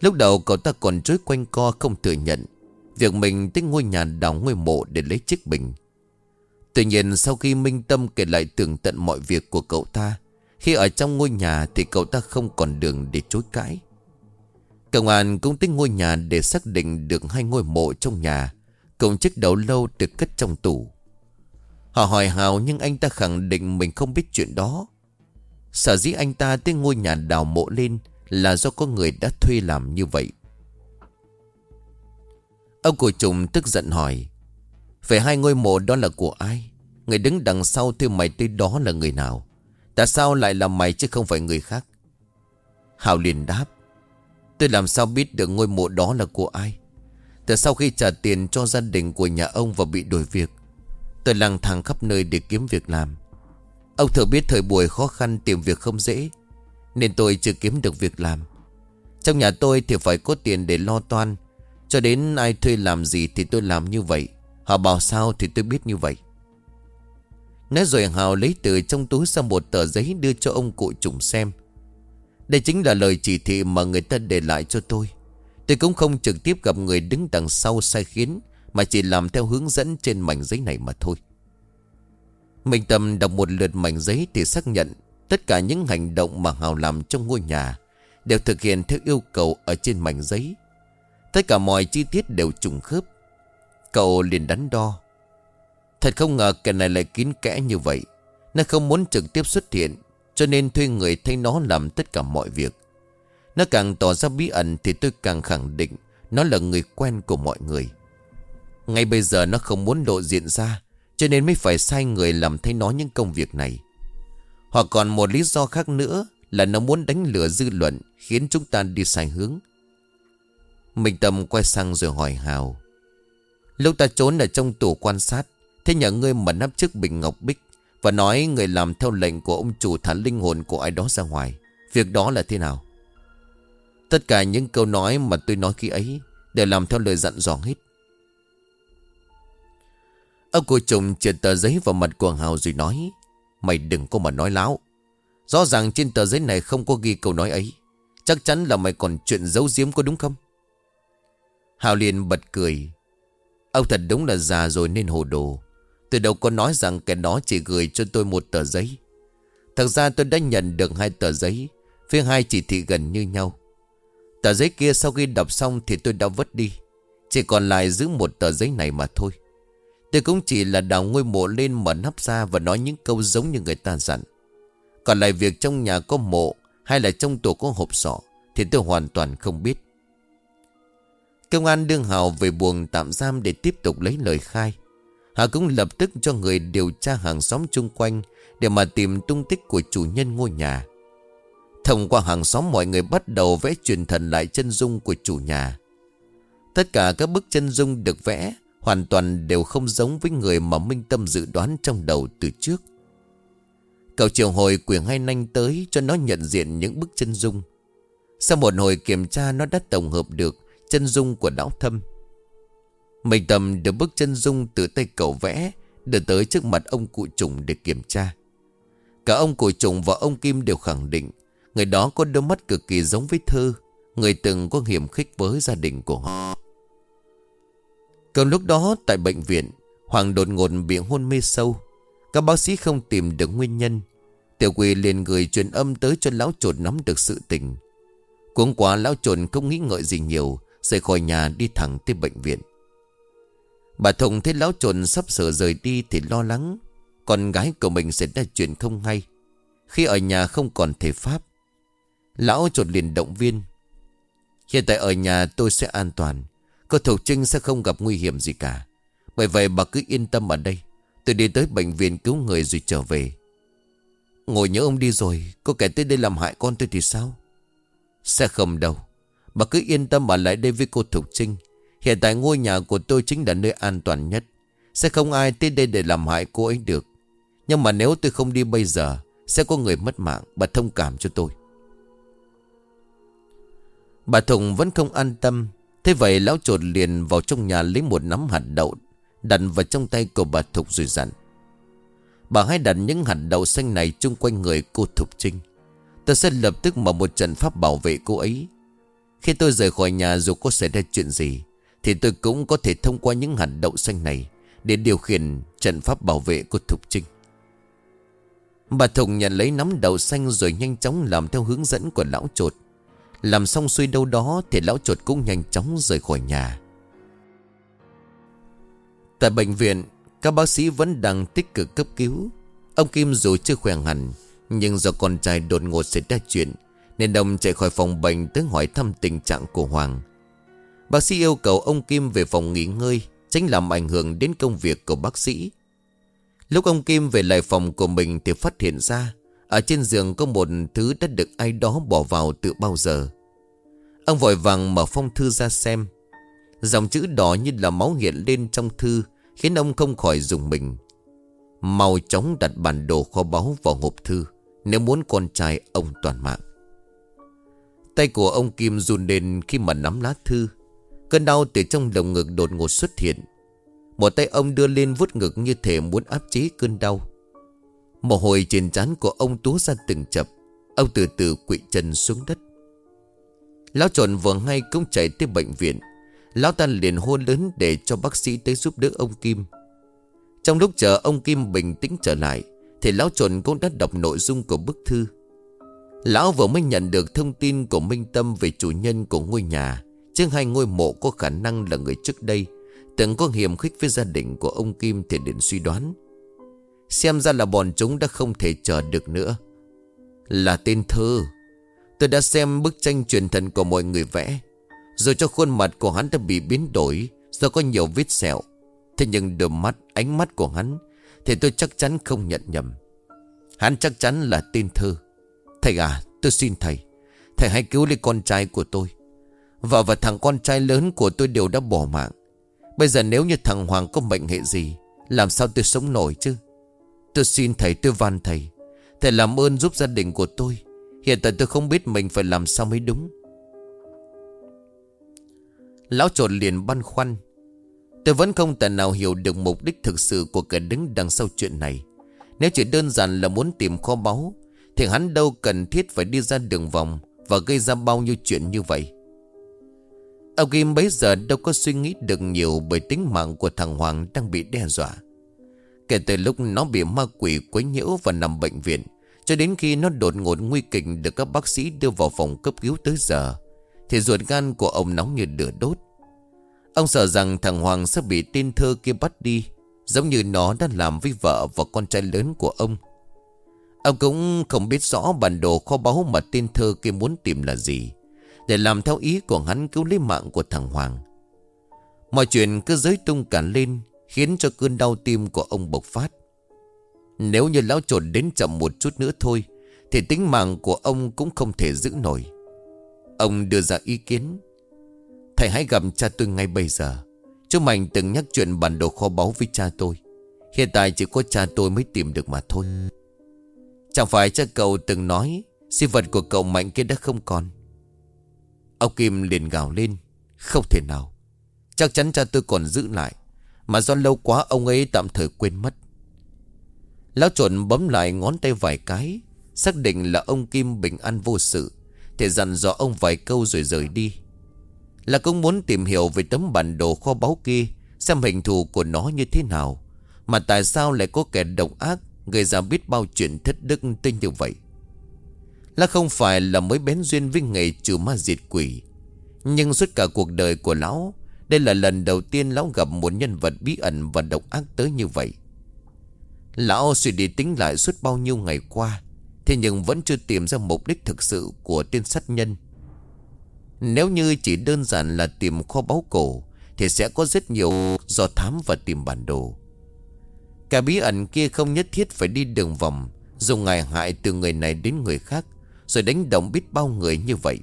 Lúc đầu cậu ta còn trối quanh co không thừa nhận Việc mình tới ngôi nhà đào ngôi mộ để lấy chiếc bình. Tuy nhiên sau khi Minh Tâm kể lại tường tận mọi việc của cậu ta, Khi ở trong ngôi nhà thì cậu ta không còn đường để chối cãi. Công an cũng tới ngôi nhà để xác định được hai ngôi mộ trong nhà, Cùng chiếc đầu lâu được cất trong tủ. Họ hỏi Hào nhưng anh ta khẳng định mình không biết chuyện đó. Sở dĩ anh ta tới ngôi nhà đào mộ lên Là do có người đã thuê làm như vậy. Ông của trùng tức giận hỏi Về hai ngôi mộ đó là của ai? Người đứng đằng sau thuê mày tới đó là người nào? Tại sao lại là mày chứ không phải người khác? Hào liền đáp Tôi làm sao biết được ngôi mộ đó là của ai? Từ sau khi trả tiền cho gia đình của nhà ông và bị đổi việc, Tôi lang thang khắp nơi để kiếm việc làm. Ông thừa biết thời buổi khó khăn tìm việc không dễ, Nên tôi chưa kiếm được việc làm. Trong nhà tôi thì phải có tiền để lo toan, Cho đến ai thuê làm gì thì tôi làm như vậy. Họ bảo sao thì tôi biết như vậy. Nói rồi Hào lấy từ trong túi ra một tờ giấy đưa cho ông cụ trùng xem. Đây chính là lời chỉ thị mà người ta để lại cho tôi. Tôi cũng không trực tiếp gặp người đứng đằng sau sai khiến, Mà chỉ làm theo hướng dẫn trên mảnh giấy này mà thôi. Minh Tâm đọc một lượt mảnh giấy thì xác nhận Tất cả những hành động mà Hào làm trong ngôi nhà Đều thực hiện theo yêu cầu ở trên mảnh giấy. Tất cả mọi chi tiết đều trùng khớp. Cậu liền đắn đo. Thật không ngờ kẻ này lại kín kẽ như vậy, Nó không muốn trực tiếp xuất hiện. Cho nên thuê người thay nó làm tất cả mọi việc. Nó càng tỏ ra bí ẩn Thì tôi càng khẳng định Nó là người quen của mọi người. Ngay bây giờ nó không muốn lộ diện ra, Cho nên mới phải sai người làm thay nó những công việc này. Hoặc còn một lý do khác nữa Là nó muốn đánh lừa dư luận, Khiến chúng ta đi sai hướng. Minh Tâm quay sang rồi hỏi Hào. Lúc ta trốn ở trong tủ quan sát, Thế nhà ngươi mà nắp trước bình ngọc bích và nói người làm theo lệnh của ông chủ thả linh hồn của ai đó ra ngoài. Việc đó là thế nào? Tất cả những câu nói mà tôi nói khi ấy Đều làm theo lời dặn dò hết. Ông cô trùng trượt tờ giấy vào mặt của Hào rồi nói, Mày đừng có mà nói láo. Rõ ràng trên tờ giấy này không có ghi câu nói ấy. Chắc chắn là mày còn chuyện giấu giếm có đúng không? Hào liền bật cười. Ông thật đúng là già rồi nên hồ đồ. Tôi đâu có nói rằng kẻ đó chỉ gửi cho tôi một tờ giấy. Thật ra tôi đã nhận được hai tờ giấy, Phía hai chỉ thị gần như nhau. Tờ giấy kia sau khi đọc xong thì tôi đã vứt đi, Chỉ còn lại giữ một tờ giấy này mà thôi. Tôi cũng chỉ là đào ngôi mộ lên mở nắp ra Và nói những câu giống như người ta dặn. Còn lại việc trong nhà có mộ Hay là trong tổ có hộp sọ Thì tôi hoàn toàn không biết. Công an đương hào về buồng tạm giam để tiếp tục lấy lời khai. Hà cũng lập tức cho người điều tra hàng xóm chung quanh Để mà tìm tung tích của chủ nhân ngôi nhà. Thông qua hàng xóm mọi người bắt đầu vẽ truyền thần lại chân dung của chủ nhà. Tất cả các bức chân dung được vẽ Hoàn toàn đều không giống với người mà Minh Tâm dự đoán trong đầu từ trước. Cậu triệu hồi quyền hai nanh tới cho nó nhận diện những bức chân dung. Sau một hồi kiểm tra, nó đã tổng hợp được chân dung của lão thâm mình tầm được bước chân dung từ tay cậu vẽ, Đưa tới trước mặt ông cụ trùng để kiểm tra. Cả ông cụ trùng và ông Kim đều khẳng định, Người đó có đôi mắt cực kỳ giống với Thư Người từng có hiểm khích với gia đình của họ. Còn lúc đó, tại bệnh viện, Hoàng đột ngột bị hôn mê sâu. Các bác sĩ không tìm được nguyên nhân. Tiểu quỳ liền gửi truyền âm tới cho lão trột nắm được sự tình. Cuốn quá, lão trột không nghĩ ngợi gì nhiều, Rời khỏi nhà đi thẳng tới bệnh viện. Bà Thùng thấy lão trồn sắp sửa rời đi thì lo lắng. Con gái của mình sẽ ra chuyện không hay. Khi ở nhà không còn thể pháp. Lão trồn liền động viên. Hiện tại ở nhà tôi sẽ an toàn. Cô Thục Trinh sẽ không gặp nguy hiểm gì cả. Bởi vậy bà cứ yên tâm ở đây. Tôi đi tới bệnh viện cứu người rồi trở về. Ngồi nhớ ông đi rồi. Có kẻ tới đây làm hại con tôi thì sao? Sẽ không đâu. Bà cứ yên tâm ở lại đây với cô Thục Trinh. Hiện tại ngôi nhà của tôi chính là nơi an toàn nhất. Sẽ không ai tới đây để làm hại cô ấy được. Nhưng mà nếu tôi không đi bây giờ, Sẽ có người mất mạng. Bà thông cảm cho tôi. Bà Thùng vẫn không an tâm. Thế vậy lão trột liền vào trong nhà lấy một nắm hạt đậu, Đặt vào trong tay của bà Thục rồi dặn. Bà hãy đặt những hạt đậu xanh này chung quanh người cô Thục Trinh. Tôi sẽ lập tức mở một trận pháp bảo vệ cô ấy. Khi tôi rời khỏi nhà, dù có xảy ra chuyện gì thì tôi cũng có thể thông qua những hạt đậu xanh này Để điều khiển trận pháp bảo vệ của Thục Trinh. Bà Thùng nhận lấy nắm đậu xanh rồi nhanh chóng làm theo hướng dẫn của lão trột. Làm xong xuôi đâu đó thì lão trột cũng nhanh chóng rời khỏi nhà. Tại bệnh viện, Các bác sĩ vẫn đang tích cực cấp cứu. Ông Kim dù chưa khỏe hẳn, Nhưng do con trai đột ngột xảy ra chuyện, Nên đồng chạy khỏi phòng bệnh tới hỏi thăm tình trạng của Hoàng. Bác sĩ yêu cầu ông Kim về phòng nghỉ ngơi, Tránh làm ảnh hưởng đến công việc của bác sĩ. Lúc ông Kim về lại phòng của mình Thì phát hiện ra, Ở trên giường có một thứ đã được ai đó bỏ vào từ bao giờ. Ông vội vàng mở phong thư ra xem. Dòng chữ đỏ như là máu hiện lên trong thư, Khiến ông không khỏi dùng mình. Mau chóng đặt bản đồ kho báu vào hộp thư, Nếu muốn con trai ông toàn mạng. Tay của ông Kim run lên khi mà nắm lá thư. Cơn đau từ trong lồng ngực đột ngột xuất hiện. Một tay ông đưa lên vuốt ngực như thể muốn áp chế cơn đau. Mồ hôi trên trán của ông túa ra từng chập. Ông từ từ quỵ chân xuống đất. Lão trộn vừa ngay cũng chạy tới bệnh viện. Lão ta liền hôn lớn để cho bác sĩ tới giúp đỡ ông Kim. Trong lúc chờ ông Kim bình tĩnh trở lại, Thì lão trộn cũng đã đọc nội dung của bức thư. Lão vừa mới nhận được thông tin của Minh Tâm về chủ nhân của ngôi nhà. Chứ hai ngôi mộ có khả năng là người trước đây Từng có hiểm khích với gia đình của ông Kim thì đến suy đoán. Xem ra là bọn chúng đã không thể chờ được nữa. Là tên thơ Tôi đã xem bức tranh truyền thần của mọi người vẽ. Rồi cho khuôn mặt của hắn đã bị biến đổi Do có nhiều vết sẹo Thế nhưng đôi mắt, ánh mắt của hắn Thì tôi chắc chắn không nhận nhầm. Hắn chắc chắn là tên thơ. Thầy à tôi xin thầy Thầy hãy cứu lấy con trai của tôi. Vợ và thằng con trai lớn của tôi đều đã bỏ mạng. Bây giờ nếu như thằng Hoàng có bệnh hệ gì, Làm sao tôi sống nổi chứ? Tôi xin thầy, tôi van thầy. Thầy làm ơn giúp gia đình của tôi. Hiện tại tôi không biết mình phải làm sao mới đúng. Lão trột liền băn khoăn. Tôi vẫn không thể nào hiểu được mục đích thực sự của kẻ đứng đằng sau chuyện này. Nếu chỉ đơn giản là muốn tìm kho báu, Thì hắn đâu cần thiết phải đi ra đường vòng Và gây ra bao nhiêu chuyện như vậy. Ông Kim bấy giờ đâu có suy nghĩ được nhiều Bởi tính mạng của thằng Hoàng đang bị đe dọa. Kể từ lúc nó bị ma quỷ quấy nhiễu và nằm bệnh viện, Cho đến khi nó đột ngột nguy kịch Được các bác sĩ đưa vào phòng cấp cứu tới giờ, Thì ruột gan của ông nóng như lửa đốt. Ông sợ rằng thằng Hoàng sẽ bị tên thơ kia bắt đi, Giống như nó đã làm với vợ và con trai lớn của ông. Ông cũng không biết rõ bản đồ kho báu mà tên thơ kia muốn tìm là gì để làm theo ý của hắn cứu lấy mạng của thằng Hoàng. Mọi chuyện cứ giới tung cả lên, Khiến cho cơn đau tim của ông bộc phát. Nếu như lão trột đến chậm một chút nữa thôi, Thì tính mạng của ông cũng không thể giữ nổi. Ông đưa ra ý kiến, Thầy hãy gặp cha tôi ngay bây giờ. Chú Mạnh từng nhắc chuyện bản đồ kho báu với cha tôi. Hiện tại chỉ có cha tôi mới tìm được mà thôi. Chẳng phải cha cậu từng nói Sinh vật của cậu Mạnh kia đã không còn. Ông Kim liền gào lên, Không thể nào. Chắc chắn cha tôi còn giữ lại, Mà do lâu quá ông ấy tạm thời quên mất. Lão trộn bấm lại ngón tay vài cái, Xác định là ông Kim bình an vô sự, Thì dặn dò ông vài câu rồi rời đi. Là cũng muốn tìm hiểu về tấm bản đồ kho báu kia, Xem hình thù của nó như thế nào, Mà tại sao lại có kẻ độc ác Gây ra biết bao chuyện thất đức tới như vậy là không phải là mới bén duyên với nghề trừ ma diệt quỷ. Nhưng suốt cả cuộc đời của lão, Đây là lần đầu tiên lão gặp một nhân vật bí ẩn và độc ác tới như vậy. Lão suy đi tính lại suốt bao nhiêu ngày qua, Thế nhưng vẫn chưa tìm ra mục đích thực sự của tên sát nhân. Nếu như chỉ đơn giản là tìm kho báu cổ, Thì sẽ có rất nhiều do thám và tìm bản đồ. Cả bí ẩn kia không nhất thiết phải đi đường vòng Dùng ngài hại từ người này đến người khác rồi đánh động biết bao người như vậy.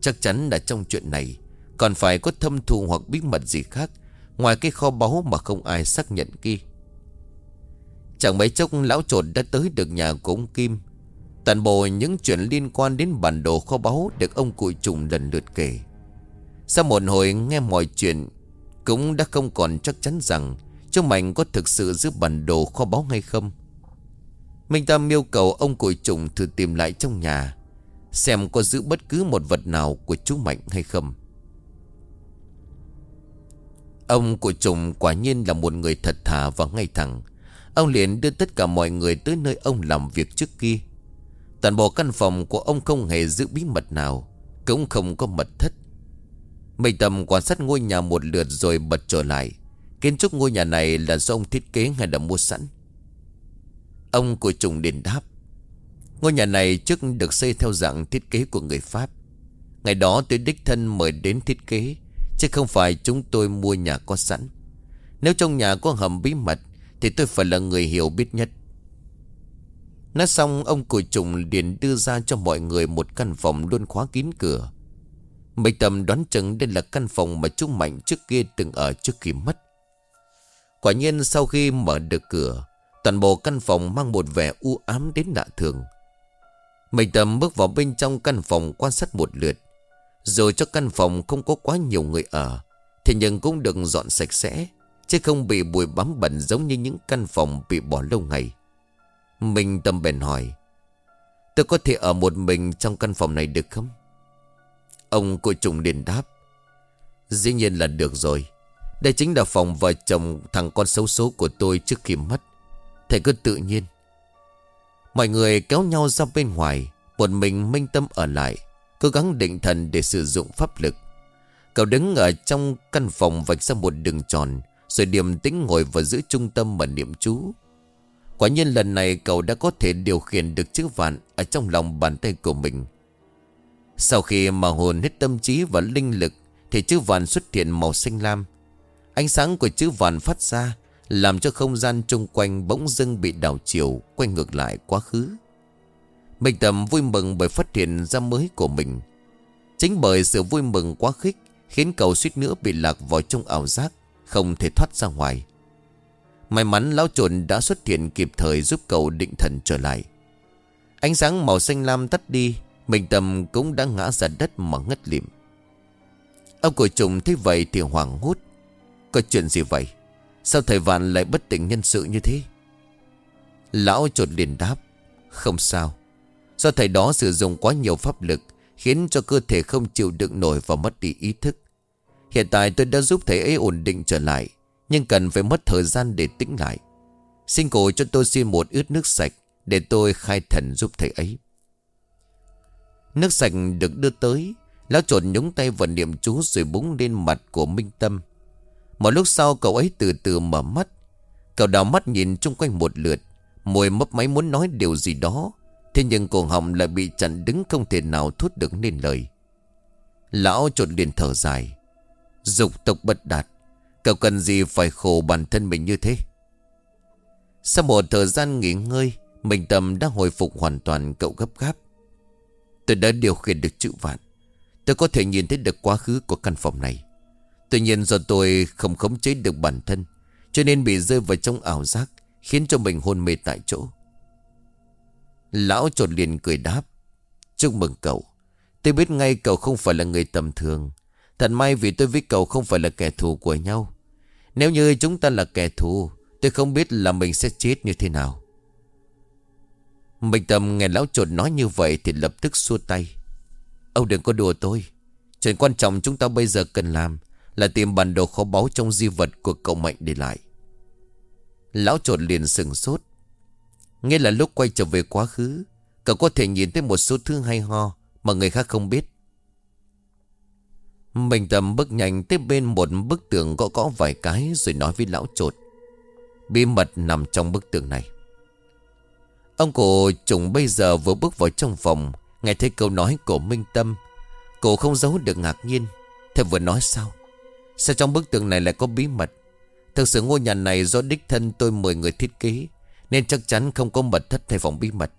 Chắc chắn là trong chuyện này, Còn phải có thâm thù hoặc bí mật gì khác, Ngoài cái kho báu mà không ai xác nhận kia. Chẳng mấy chốc lão trột đã tới được nhà của ông Kim. Toàn bộ những chuyện liên quan đến bản đồ kho báu Được ông cụ trùng lần lượt kể. Sau một hồi nghe mọi chuyện, Cũng đã không còn chắc chắn rằng Chú mảnh có thực sự giữ bản đồ kho báu hay không. Minh Tâm yêu cầu ông cội trùng thử tìm lại trong nhà, Xem có giữ bất cứ một vật nào của chú Mạnh hay không. Ông của trùng quả nhiên là một người thật thà và ngay thẳng. Ông liền đưa tất cả mọi người tới nơi ông làm việc trước kia. Toàn bộ căn phòng của ông không hề giữ bí mật nào, Cũng không có mật thất. Minh Tâm quan sát ngôi nhà một lượt rồi bật trở lại. Kiến trúc ngôi nhà này là do ông thiết kế hay đã mua sẵn? Ông của trùng đền đáp, Ngôi nhà này trước được xây theo dạng thiết kế của người Pháp. Ngày đó tôi đích thân mời đến thiết kế, Chứ không phải chúng tôi mua nhà có sẵn. Nếu trong nhà có hầm bí mật, Thì tôi phải là người hiểu biết nhất. Nói xong, ông của trùng liền đưa ra cho mọi người một căn phòng luôn khóa kín cửa. Mấy tầm đoán chừng đây là căn phòng mà chú Mạnh trước kia từng ở trước khi mất. Quả nhiên sau khi mở được cửa Toàn bộ căn phòng mang một vẻ u ám đến lạ thường. Mình Tâm bước vào bên trong căn phòng quan sát một lượt. Rồi cho căn phòng không có quá nhiều người ở, Thì nhưng cũng được dọn sạch sẽ, Chứ không bị bụi bám bẩn giống như những căn phòng bị bỏ lâu ngày. Mình Tâm bèn hỏi, Tôi có thể ở một mình trong căn phòng này được không? Ông cô trùng liền đáp, Dĩ nhiên là được rồi. Đây chính là phòng vợ chồng thằng con xấu số của tôi trước khi mất. Thầy cứ tự nhiên. Mọi người kéo nhau ra bên ngoài, Một mình minh tâm ở lại, Cố gắng định thần để sử dụng pháp lực. Cậu đứng ở trong căn phòng vạch ra một đường tròn, Rồi điềm tĩnh ngồi vào giữa trung tâm mà niệm chú. Quả nhiên lần này cậu đã có thể điều khiển được chữ vạn Ở trong lòng bàn tay của mình. Sau khi mà hồn hết tâm trí và linh lực, Thì chữ vạn xuất hiện màu xanh lam. Ánh sáng của chữ vạn phát ra làm cho không gian chung quanh bỗng dưng bị đảo chiều, Quay ngược lại quá khứ. Minh Tâm vui mừng bởi phát hiện ra mới của mình. Chính bởi sự vui mừng quá khích Khiến cậu suýt nữa bị lạc vào trong ảo giác, Không thể thoát ra ngoài. May mắn lão trộn đã xuất hiện kịp thời giúp cậu định thần trở lại. Ánh sáng màu xanh lam tắt đi Minh Tâm cũng đã ngã ra đất mà ngất lịm. Ông cổ trùng thấy vậy thì hoảng hốt. Có chuyện gì vậy? Sao thầy Vạn lại bất tỉnh nhân sự như thế? Lão trột liền đáp, Không sao. Do thầy đó sử dụng quá nhiều pháp lực, Khiến cho cơ thể không chịu đựng nổi Và mất đi ý thức. Hiện tại tôi đã giúp thầy ấy ổn định trở lại, Nhưng cần phải mất thời gian để tĩnh lại. Xin cổ cho tôi xin một ướt nước sạch Để tôi khai thần giúp thầy ấy. Nước sạch được đưa tới, Lão trộn nhúng tay vào niệm chú Rồi búng lên mặt của Minh Tâm một lúc sau cậu ấy từ từ mở mắt. Cậu đào mắt nhìn chung quanh một lượt. Môi mấp máy muốn nói điều gì đó. Thế nhưng cổ họng lại bị chặn đứng không thể nào thốt được nên lời. Lão trột liền thở dài. Dục tộc bất đạt. Cậu cần gì phải khổ bản thân mình như thế? Sau một thời gian nghỉ ngơi, Mình tâm đã hồi phục hoàn toàn cậu gấp gáp. Tôi đã điều khiển được chữ vạn. Tôi có thể nhìn thấy được quá khứ của căn phòng này. Tuy nhiên do tôi không khống chế được bản thân, Cho nên bị rơi vào trong ảo giác, Khiến cho mình hôn mê tại chỗ. Lão trột liền cười đáp, Chúc mừng cậu. Tôi biết ngay cậu không phải là người tầm thường. Thật may vì tôi với cậu không phải là kẻ thù của nhau. Nếu như chúng ta là kẻ thù, Tôi không biết là mình sẽ chết như thế nào. Mình tầm nghe lão trột nói như vậy Thì lập tức xua tay. Ông đừng có đùa tôi. Chuyện quan trọng chúng ta bây giờ cần làm là tìm bản đồ kho báu trong di vật của cậu Mạnh để lại. Lão trột liền sừng sốt. Nghe là lúc quay trở về quá khứ, Cậu có thể nhìn thấy một số thứ hay ho Mà người khác không biết. Mình tầm bước nhanh tới bên một bức tường gõ gõ vài cái Rồi nói với lão trột. Bí mật nằm trong bức tường này. Ông cổ trùng bây giờ vừa bước vào trong phòng, Nghe thấy câu nói của Minh Tâm. Cổ không giấu được ngạc nhiên Thế vừa nói sao? Sao trong bức tường này lại có bí mật? Thực sự ngôi nhà này do đích thân tôi mời người thiết kế, Nên chắc chắn không có mật thất hay phòng bí mật.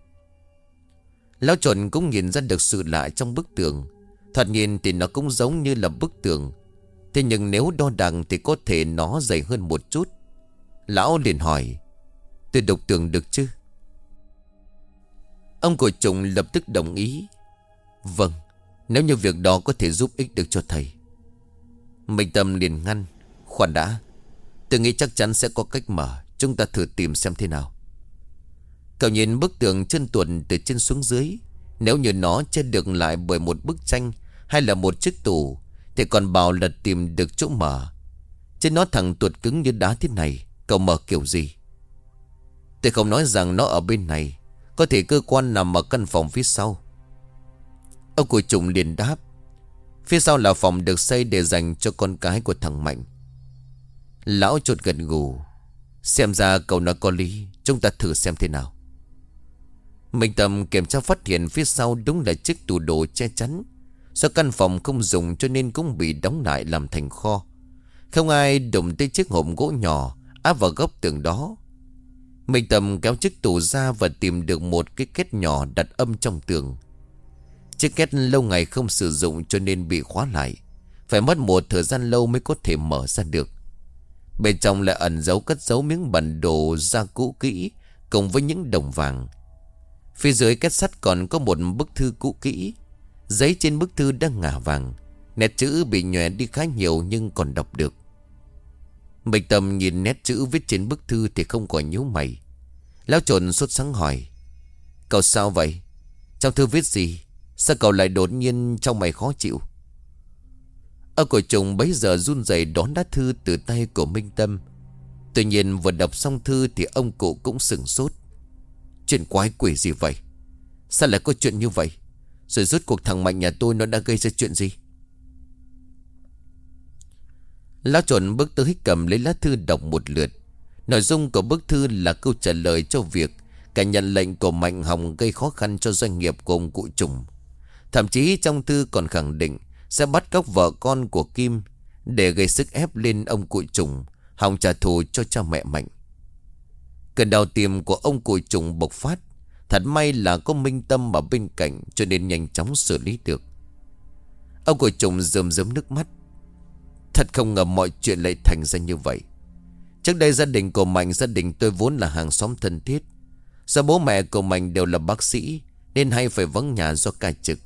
Lão chuẩn cũng nhìn ra được sự lạ trong bức tường. Thoạt nhìn thì nó cũng giống như là bức tường. Thế nhưng nếu đo đằng thì có thể nó dày hơn một chút. Lão liền hỏi, Tôi đục tường được chứ? Ông của trùng lập tức đồng ý. Vâng Nếu như việc đó có thể giúp ích được cho thầy. Minh Tâm liền ngăn. Khoan đã. Tôi nghĩ chắc chắn sẽ có cách mở. Chúng ta thử tìm xem thế nào. Cậu nhìn bức tường chân tuần từ trên xuống dưới. Nếu như nó che được lại bởi một bức tranh Hay là một chiếc tủ, Thì còn bảo là tìm được chỗ mở. Trên nó thẳng tuột cứng như đá thế này, Cậu mở kiểu gì? Tôi không nói rằng nó ở bên này. Có thể cơ quan nằm ở căn phòng phía sau. Ông của trùng liền đáp. Phía sau là phòng được xây để dành cho con cái của thằng Mạnh. Lão chuột gần gù. Xem ra cậu nói có lý. Chúng ta thử xem thế nào. Minh Tâm kiểm tra phát hiện phía sau đúng là chiếc tủ đồ che chắn. Do căn phòng không dùng cho nên cũng bị đóng lại làm thành kho. Không ai đụng tới chiếc hộp gỗ nhỏ, áp vào góc tường đó. Minh Tâm kéo chiếc tủ ra và tìm được một cái kết nhỏ đặt âm trong tường. Chiếc két lâu ngày không sử dụng cho nên bị khóa lại. Phải mất một thời gian lâu mới có thể mở ra được. Bên trong lại ẩn giấu cất giấu miếng bản đồ ra cũ kỹ, Cùng với những đồng vàng. Phía dưới két sắt còn có một bức thư cũ kỹ. Giấy trên bức thư đang ngả vàng. Nét chữ bị nhòe đi khá nhiều nhưng còn đọc được. Bạch Tâm nhìn nét chữ viết trên bức thư thì không còn nhíu mày. Lão trồn sốt sáng hỏi, Cậu sao vậy? Trong thư viết gì? Sao cậu lại đột nhiên trong mày khó chịu? Ông cổ chồng bấy giờ run rẩy đón lá thư từ tay của Minh Tâm. Tuy nhiên vừa đọc xong thư thì ông cụ cũng sừng sốt. Chuyện quái quỷ gì vậy? Sao lại có chuyện như vậy? Rồi rốt cuộc thằng Mạnh nhà tôi nó đã gây ra chuyện gì? Lão trộn bước tới cầm lấy lá thư đọc một lượt. Nội dung của bức thư là câu trả lời cho việc Cả nhận lệnh của Mạnh Hồng gây khó khăn cho doanh nghiệp của ông cụ trùng. Thậm chí trong thư còn khẳng định Sẽ bắt cóc vợ con của Kim Để gây sức ép lên ông cụ trùng, Hòng trả thù cho cha mẹ Mạnh. Cơn đau tim của ông cụ trùng bộc phát, Thật may là có minh tâm ở bên cạnh Cho nên nhanh chóng xử lý được. Ông cụ trùng rơm rớm nước mắt. Thật không ngờ mọi chuyện lại thành ra như vậy. Trước đây gia đình của Mạnh, Gia đình tôi vốn là hàng xóm thân thiết. Do bố mẹ của Mạnh đều là bác sĩ, Nên hay phải vắng nhà do ca trực.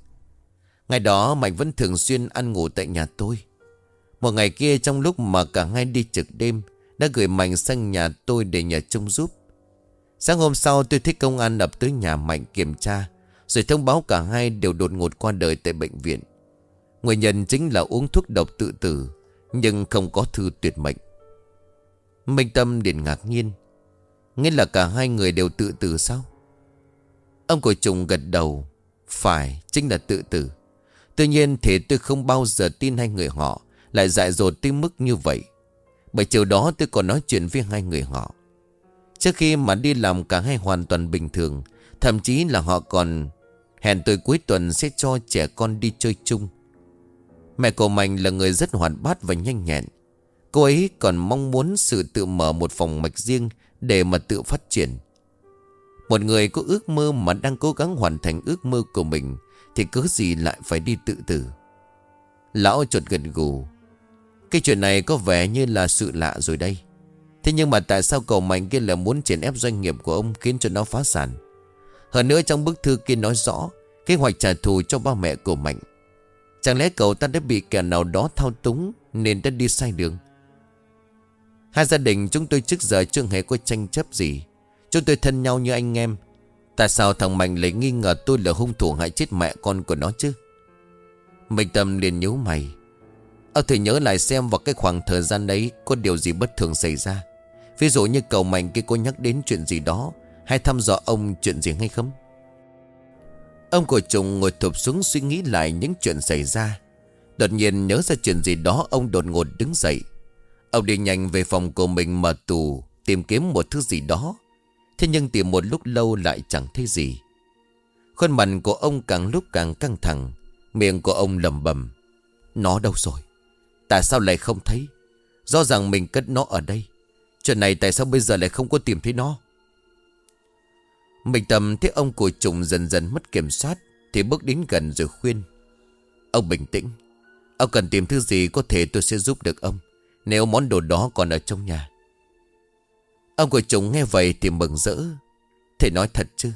Ngày đó Mạnh vẫn thường xuyên ăn ngủ tại nhà tôi. Một ngày kia trong lúc mà cả hai đi trực đêm, Đã gửi Mạnh sang nhà tôi để nhờ trông giúp. Sáng hôm sau tôi thích công an ập tới nhà Mạnh kiểm tra, Rồi thông báo cả hai đều đột ngột qua đời tại bệnh viện. Nguyên nhân chính là uống thuốc độc tự tử, Nhưng không có thư tuyệt mệnh. Minh Tâm liền ngạc nhiên. Nghĩa là cả hai người đều tự tử sao? Ông của trùng gật đầu. Phải, chính là tự tử. Tuy nhiên thì tôi không bao giờ tin hai người họ Lại dại dột tới mức như vậy. Bởi chiều đó tôi còn nói chuyện với hai người họ. Trước khi mà đi làm cả hai hoàn toàn bình thường, Thậm chí là họ còn Hẹn tôi cuối tuần sẽ cho trẻ con đi chơi chung. Mẹ của Mạnh là người rất hoạt bát và nhanh nhẹn. Cô ấy còn mong muốn sự tự mở một phòng mạch riêng Để mà tự phát triển. Một người có ước mơ mà đang cố gắng hoàn thành ước mơ của mình thì cứ gì lại phải đi tự tử? Lão chuột gần gù. Cái chuyện này có vẻ như là sự lạ rồi đây. Thế nhưng mà tại sao cầu mạnh kia là muốn triển ép doanh nghiệp của ông Khiến cho nó phá sản? Hơn nữa trong bức thư kia nói rõ Kế hoạch trả thù cho ba mẹ của Mạnh. Chẳng lẽ cậu ta đã bị kẻ nào đó thao túng Nên đã đi sai đường? Hai gia đình chúng tôi trước giờ chưa hề có tranh chấp gì. Chúng tôi thân nhau như anh em Tại sao thằng Mạnh lại nghi ngờ tôi là hung thủ hại chết mẹ con của nó chứ? Minh Tâm liền nhíu mày. Ông thử nhớ lại xem vào cái khoảng thời gian đấy Có điều gì bất thường xảy ra. Ví dụ như cầu Mạnh kia cô nhắc đến chuyện gì đó, Hay thăm dò ông chuyện gì hay không? Ông của trùng ngồi thụp xuống suy nghĩ lại những chuyện xảy ra. Đột nhiên nhớ ra chuyện gì đó, Ông đột ngột đứng dậy. Ông đi nhanh về phòng của mình mở tù Tìm kiếm một thứ gì đó. Thế nhưng tìm một lúc lâu lại chẳng thấy gì. Khuôn mặt của ông càng lúc càng căng thẳng, Miệng của ông lầm bầm Nó đâu rồi? Tại sao lại không thấy? Do rằng mình cất nó ở đây. Chuyện này tại sao bây giờ lại không có tìm thấy nó? Mình tầm thấy ông của trùng dần dần mất kiểm soát, Thì bước đến gần rồi khuyên, Ông bình tĩnh. Ông cần tìm thứ gì có thể tôi sẽ giúp được ông. Nếu món đồ đó còn ở trong nhà Ông của chúng nghe vậy thì mừng rỡ. Thầy nói thật chứ?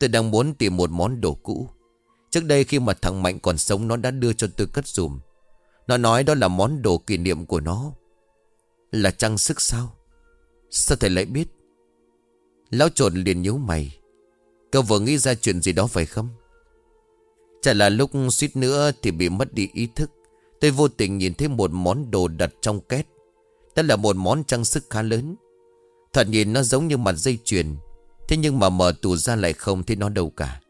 Tôi đang muốn tìm một món đồ cũ. Trước đây khi mà thằng Mạnh còn sống, Nó đã đưa cho tôi cất dùm Nó nói đó là món đồ kỷ niệm của nó. Là trang sức sao? Sao thầy lại biết? Lão trộn liền nhíu mày. Cậu vừa nghĩ ra chuyện gì đó phải không? Chả là lúc suýt nữa Thì bị mất đi ý thức. Tôi vô tình nhìn thấy một món đồ đặt trong két. Đó là một món trang sức khá lớn. Thật nhìn nó giống như mặt dây chuyền. Thế nhưng mà mở tủ ra lại không thấy nó đâu cả.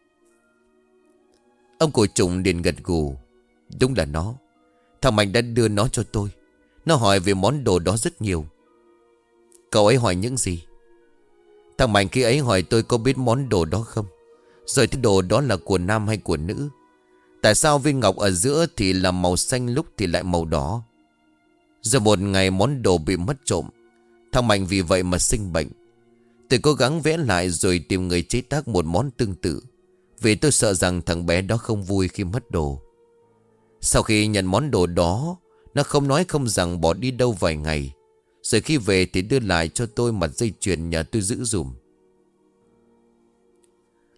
Ông cổ trùng liền gật gù. Đúng là nó. Thằng Mạnh đã đưa nó cho tôi. Nó hỏi về món đồ đó rất nhiều. Cậu ấy hỏi những gì? Thằng Mạnh khi ấy hỏi tôi có biết món đồ đó không? Rồi cái đồ đó là của nam hay của nữ? Tại sao viên ngọc ở giữa thì là màu xanh lúc thì lại màu đỏ? Rồi một ngày món đồ bị mất trộm. Thằng Mạnh vì vậy mà sinh bệnh. Tôi cố gắng vẽ lại rồi tìm người chế tác một món tương tự. Vì tôi sợ rằng thằng bé đó không vui khi mất đồ. Sau khi nhận món đồ đó, Nó không nói không rằng bỏ đi đâu vài ngày. Rồi khi về thì đưa lại cho tôi mặt dây chuyền nhà tôi giữ dùm.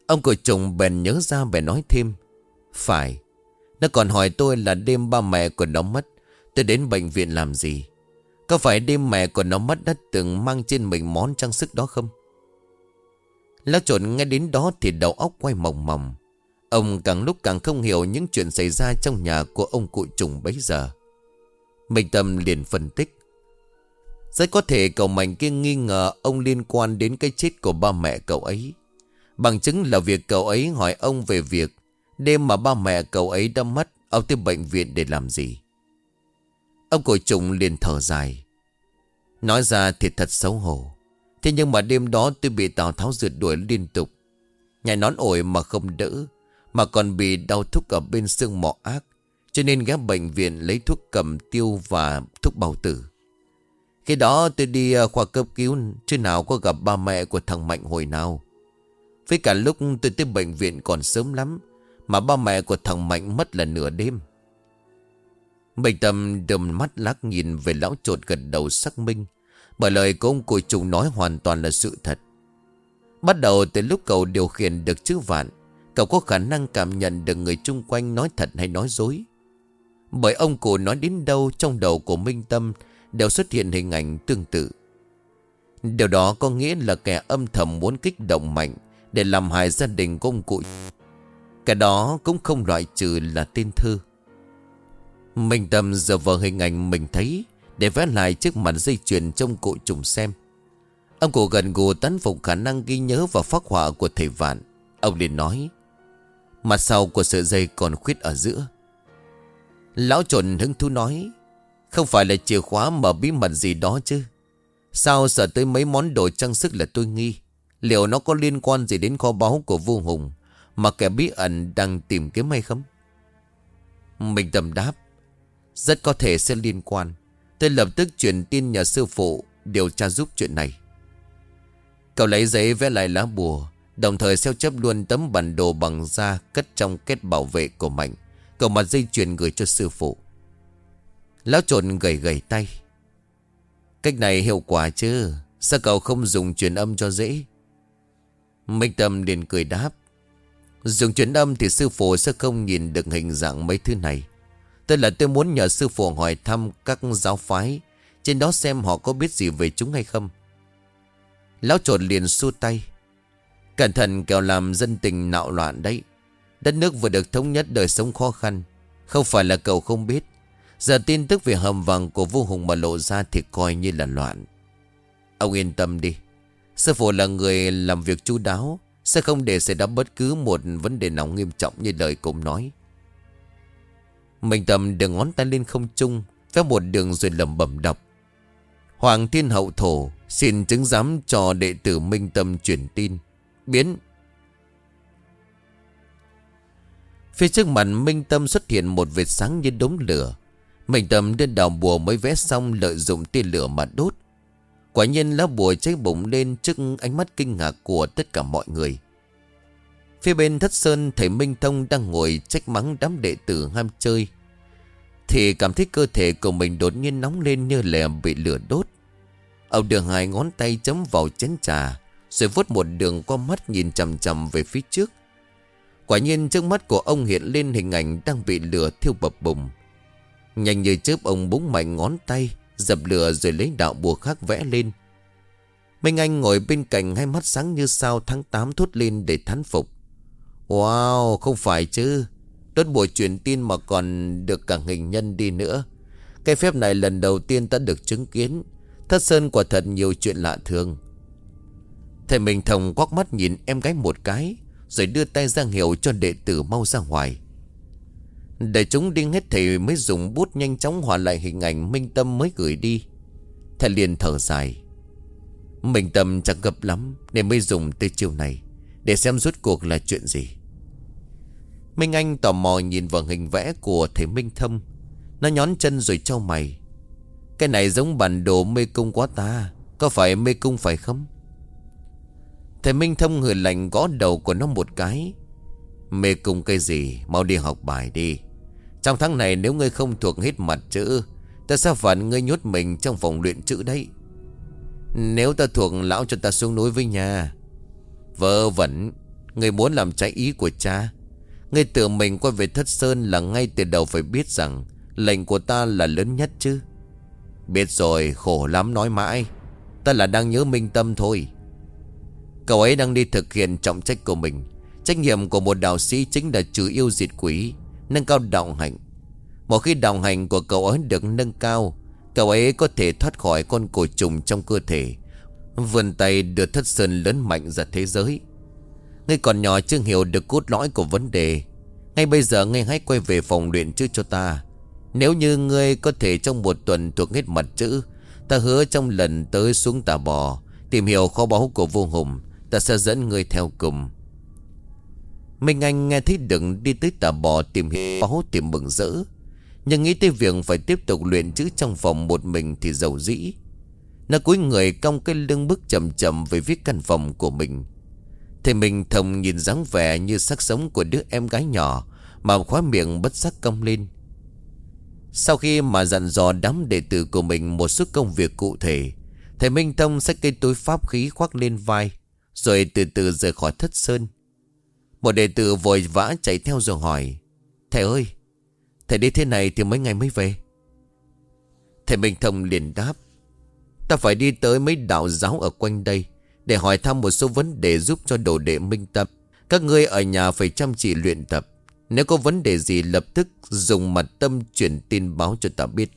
Ông của chồng bèn nhớ ra bèn nói thêm. Phải, Nó còn hỏi tôi là đêm ba mẹ của nó mất, Tôi đến bệnh viện làm gì? Có phải đêm mẹ của nó mất đã từng mang trên mình món trang sức đó không? Lão trộn nghe đến đó thì đầu óc quay mòng mòng. Ông càng lúc càng không hiểu những chuyện xảy ra trong nhà của ông cụ trùng bấy giờ. Mình Tâm liền phân tích. Rất có thể cậu Mạnh kia nghi ngờ ông liên quan đến cái chết của ba mẹ cậu ấy. Bằng chứng là việc cậu ấy hỏi ông về việc Đêm mà ba mẹ cậu ấy đã mất, Ông tới bệnh viện để làm gì? Ông cổ trùng liền thở dài. Nói ra thì thật xấu hổ. Thế nhưng mà đêm đó tôi bị Tào Tháo rượt đuổi liên tục. Nhảy nón ổi mà không đỡ, Mà còn bị đau thúc ở bên xương mỏ ác, Cho nên ghé bệnh viện lấy thuốc cầm tiêu và thuốc bào tử. Khi đó tôi đi à, khoa cấp cứu, Chứ nào có gặp ba mẹ của thằng Mạnh hồi nào. Với cả lúc tôi tới bệnh viện còn sớm lắm, Mà ba mẹ của thằng Mạnh mất là nửa đêm. Bệnh tâm đầm mắt lắc nhìn về lão trột gật đầu xác minh bởi lời của ông cụ trùng nói hoàn toàn là sự thật. Bắt đầu từ lúc cậu điều khiển được chữ vạn, Cậu có khả năng cảm nhận được người chung quanh nói thật hay nói dối. Bởi ông cụ nói đến đâu trong đầu của Minh Tâm Đều xuất hiện hình ảnh tương tự. Điều đó có nghĩa là kẻ âm thầm muốn kích động mạnh Để làm hại gia đình của ông cụ. Cái đó cũng không loại trừ là tên thư Minh Tâm giờ vào hình ảnh mình thấy để vẽ lại chiếc mặt dây chuyền trong cụ trùng xem. Ông cụ gần gù tán phục khả năng ghi nhớ và phát họa của thầy Vạn. Ông liền nói, Mặt sau của sợi dây còn khuyết ở giữa. Lão trồn hứng thú nói, Không phải là chìa khóa mở bí mật gì đó chứ? Sao sợ tới mấy món đồ trang sức là tôi nghi? Liệu nó có liên quan gì đến kho báu của vua hùng Mà kẻ bí ẩn đang tìm kiếm hay không? Mình tầm đáp, Rất có thể sẽ liên quan. Tôi lập tức truyền tin nhà sư phụ Điều tra giúp chuyện này. Cậu lấy giấy vẽ lại lá bùa, Đồng thời xeo chấp luôn tấm bản đồ bằng da Cất trong kết bảo vệ của Mạnh. Cậu mặt dây chuyền gửi cho sư phụ. Lão trộn gầy gầy tay. Cách này hiệu quả chứ? Sao cậu không dùng truyền âm cho dễ? Minh Tâm liền cười đáp. Dùng truyền âm thì sư phụ sẽ không nhìn được hình dạng mấy thứ này. Tức là tôi muốn nhờ sư phụ hỏi thăm các giáo phái. Trên đó xem họ có biết gì về chúng hay không. Lão trột liền xua tay. Cẩn thận kẻo làm dân tình nạo loạn đấy. Đất nước vừa được thống nhất đời sống khó khăn. Không phải là cậu không biết. Giờ tin tức về hầm vàng của vua hùng mà lộ ra thì coi như là loạn. Ông yên tâm đi. Sư phụ là người làm việc chu đáo, Sẽ không để xảy ra bất cứ một vấn đề nào nghiêm trọng như lời cũng nói. Minh Tâm đưa ngón tay lên không trung, Phép một đường rồi lầm bẩm đọc. Hoàng thiên hậu thổ, Xin chứng giám cho đệ tử Minh Tâm truyền tin. Biến. Phía trước mặt Minh Tâm xuất hiện một vệt sáng như đống lửa. Minh Tâm đưa đào bùa mới vẽ xong lợi dụng tia lửa mà đốt. Quả nhiên lá bùa cháy bụng lên trước ánh mắt kinh ngạc của tất cả mọi người. Phía bên thất sơn, thầy Minh Thông đang ngồi trách mắng đám đệ tử ham chơi. Thì cảm thấy cơ thể của mình đột nhiên nóng lên như lè bị lửa đốt. Ông đưa hai ngón tay chấm vào chén trà, Rồi vuốt một đường qua mắt nhìn chầm chầm về phía trước. Quả nhiên trước mắt của ông hiện lên hình ảnh đang bị lửa thiêu bập bùng. Nhanh như chớp, ông búng mạnh ngón tay, Dập lửa rồi lấy đạo bùa khác vẽ lên. Minh Anh ngồi bên cạnh hai mắt sáng như sao tháng 8 thốt lên để thán phục. Wow, không phải chứ. Đốt bùa truyền tin mà còn được cả hình nhân đi nữa. Cái phép này lần đầu tiên ta được chứng kiến. Thất Sơn quả thật nhiều chuyện lạ thường. Thầy mình thồng quắc mắt nhìn em gái một cái, Rồi đưa tay ra hiệu cho đệ tử mau ra ngoài. Để chúng đi hết thầy mới dùng bút nhanh chóng hòa lại hình ảnh Minh Tâm mới gửi đi. Thầy liền thở dài. Minh Tâm chẳng gấp lắm Nên mới dùng tới chiều này Để xem rốt cuộc là chuyện gì. Minh Anh tò mò nhìn vào hình vẽ của thầy Minh Thâm. Nó nhón chân rồi trao mày. Cái này giống bản đồ mê cung quá ta, Có phải mê cung phải không? Thầy Minh Thâm người lạnh gõ đầu của nó một cái. Mê cung cái gì? Mau đi học bài đi. Trong tháng này nếu ngươi không thuộc hết mặt chữ, Ta sẽ phạt ngươi nhốt mình trong phòng luyện chữ đấy. Nếu ta thuộc lão cho ta xuống núi với nhà. Vợ vẫn Ngươi muốn làm trái ý của cha Ngươi tưởng mình quay về thất sơn là ngay từ đầu phải biết rằng Lệnh của ta là lớn nhất chứ. Biết rồi, khổ lắm, nói mãi. Ta là đang nhớ minh tâm thôi. Cậu ấy đang đi thực hiện trọng trách của mình. Trách nhiệm của một đạo sĩ chính là trừ yêu diệt quỷ, Nâng cao đạo hành Một khi đạo hành của cậu ấy được nâng cao, Cậu ấy có thể thoát khỏi con cổ trùng trong cơ thể Vườn tay đưa thất sơn lớn mạnh ra thế giới. Ngươi còn nhỏ chưa hiểu được cốt lõi của vấn đề. Ngay bây giờ ngươi hãy quay về phòng luyện chữ cho ta. Nếu như ngươi có thể trong một tuần thuộc hết mặt chữ, Ta hứa trong lần tới xuống tà bò, Tìm hiểu kho báu của vô hùng, Ta sẽ dẫn ngươi theo cùng. Minh Anh nghe thấy đừng đi tới tà bò tìm hiểu báu tìm mừng rỡ. Nhưng nghĩ tới việc phải tiếp tục luyện chữ trong phòng một mình thì giàu dĩ. Nó cúi người cong cái lưng bước chậm chậm về viết căn phòng của mình. Thì mình thầm nhìn dáng vẻ như sắc sống của đứa em gái nhỏ, Mà khóa miệng bất sắc cong lên. Sau khi mà dặn dò đám đệ tử của mình một số công việc cụ thể, Thầy Minh Thông xách cây túi pháp khí khoác lên vai, rồi từ từ rời khỏi thất sơn. Một đệ tử vội vã chạy theo rồi hỏi, Thầy ơi, Thầy đi thế này thì mấy ngày mới về? Thầy Minh Thông liền đáp, Ta phải đi tới mấy đạo giáo ở quanh đây. Để hỏi thăm một số vấn đề giúp cho đồ đệ minh tập Các ngươi ở nhà phải chăm chỉ luyện tập Nếu có vấn đề gì, lập tức dùng mặt tâm chuyển tin báo cho ta biết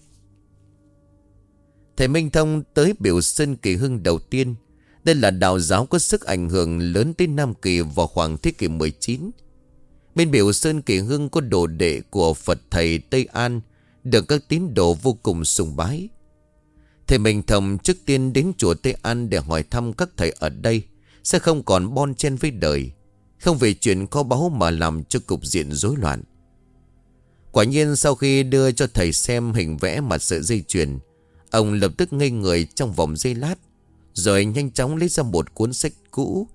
Thầy Minh Thông tới biểu sân kỳ hưng đầu tiên đây là đạo giáo có sức ảnh hưởng lớn tới Nam Kỳ vào khoảng thế kỷ 19. Bên biểu Sơn Kỳ Hưng có đồ đệ của Phật Thầy Tây An, được các tín đồ vô cùng sùng bái. Thầy mình thầm trước tiên đến chùa Tây An để hỏi thăm các thầy ở đây sẽ không còn bon chen với đời, không về chuyện kho báu mà làm cho cục diện rối loạn. Quả nhiên sau khi đưa cho thầy xem hình vẽ mặt sợi dây chuyền, ông lập tức ngây người trong vòng giây lát. Rồi nhanh chóng lấy ra một cuốn sách cũ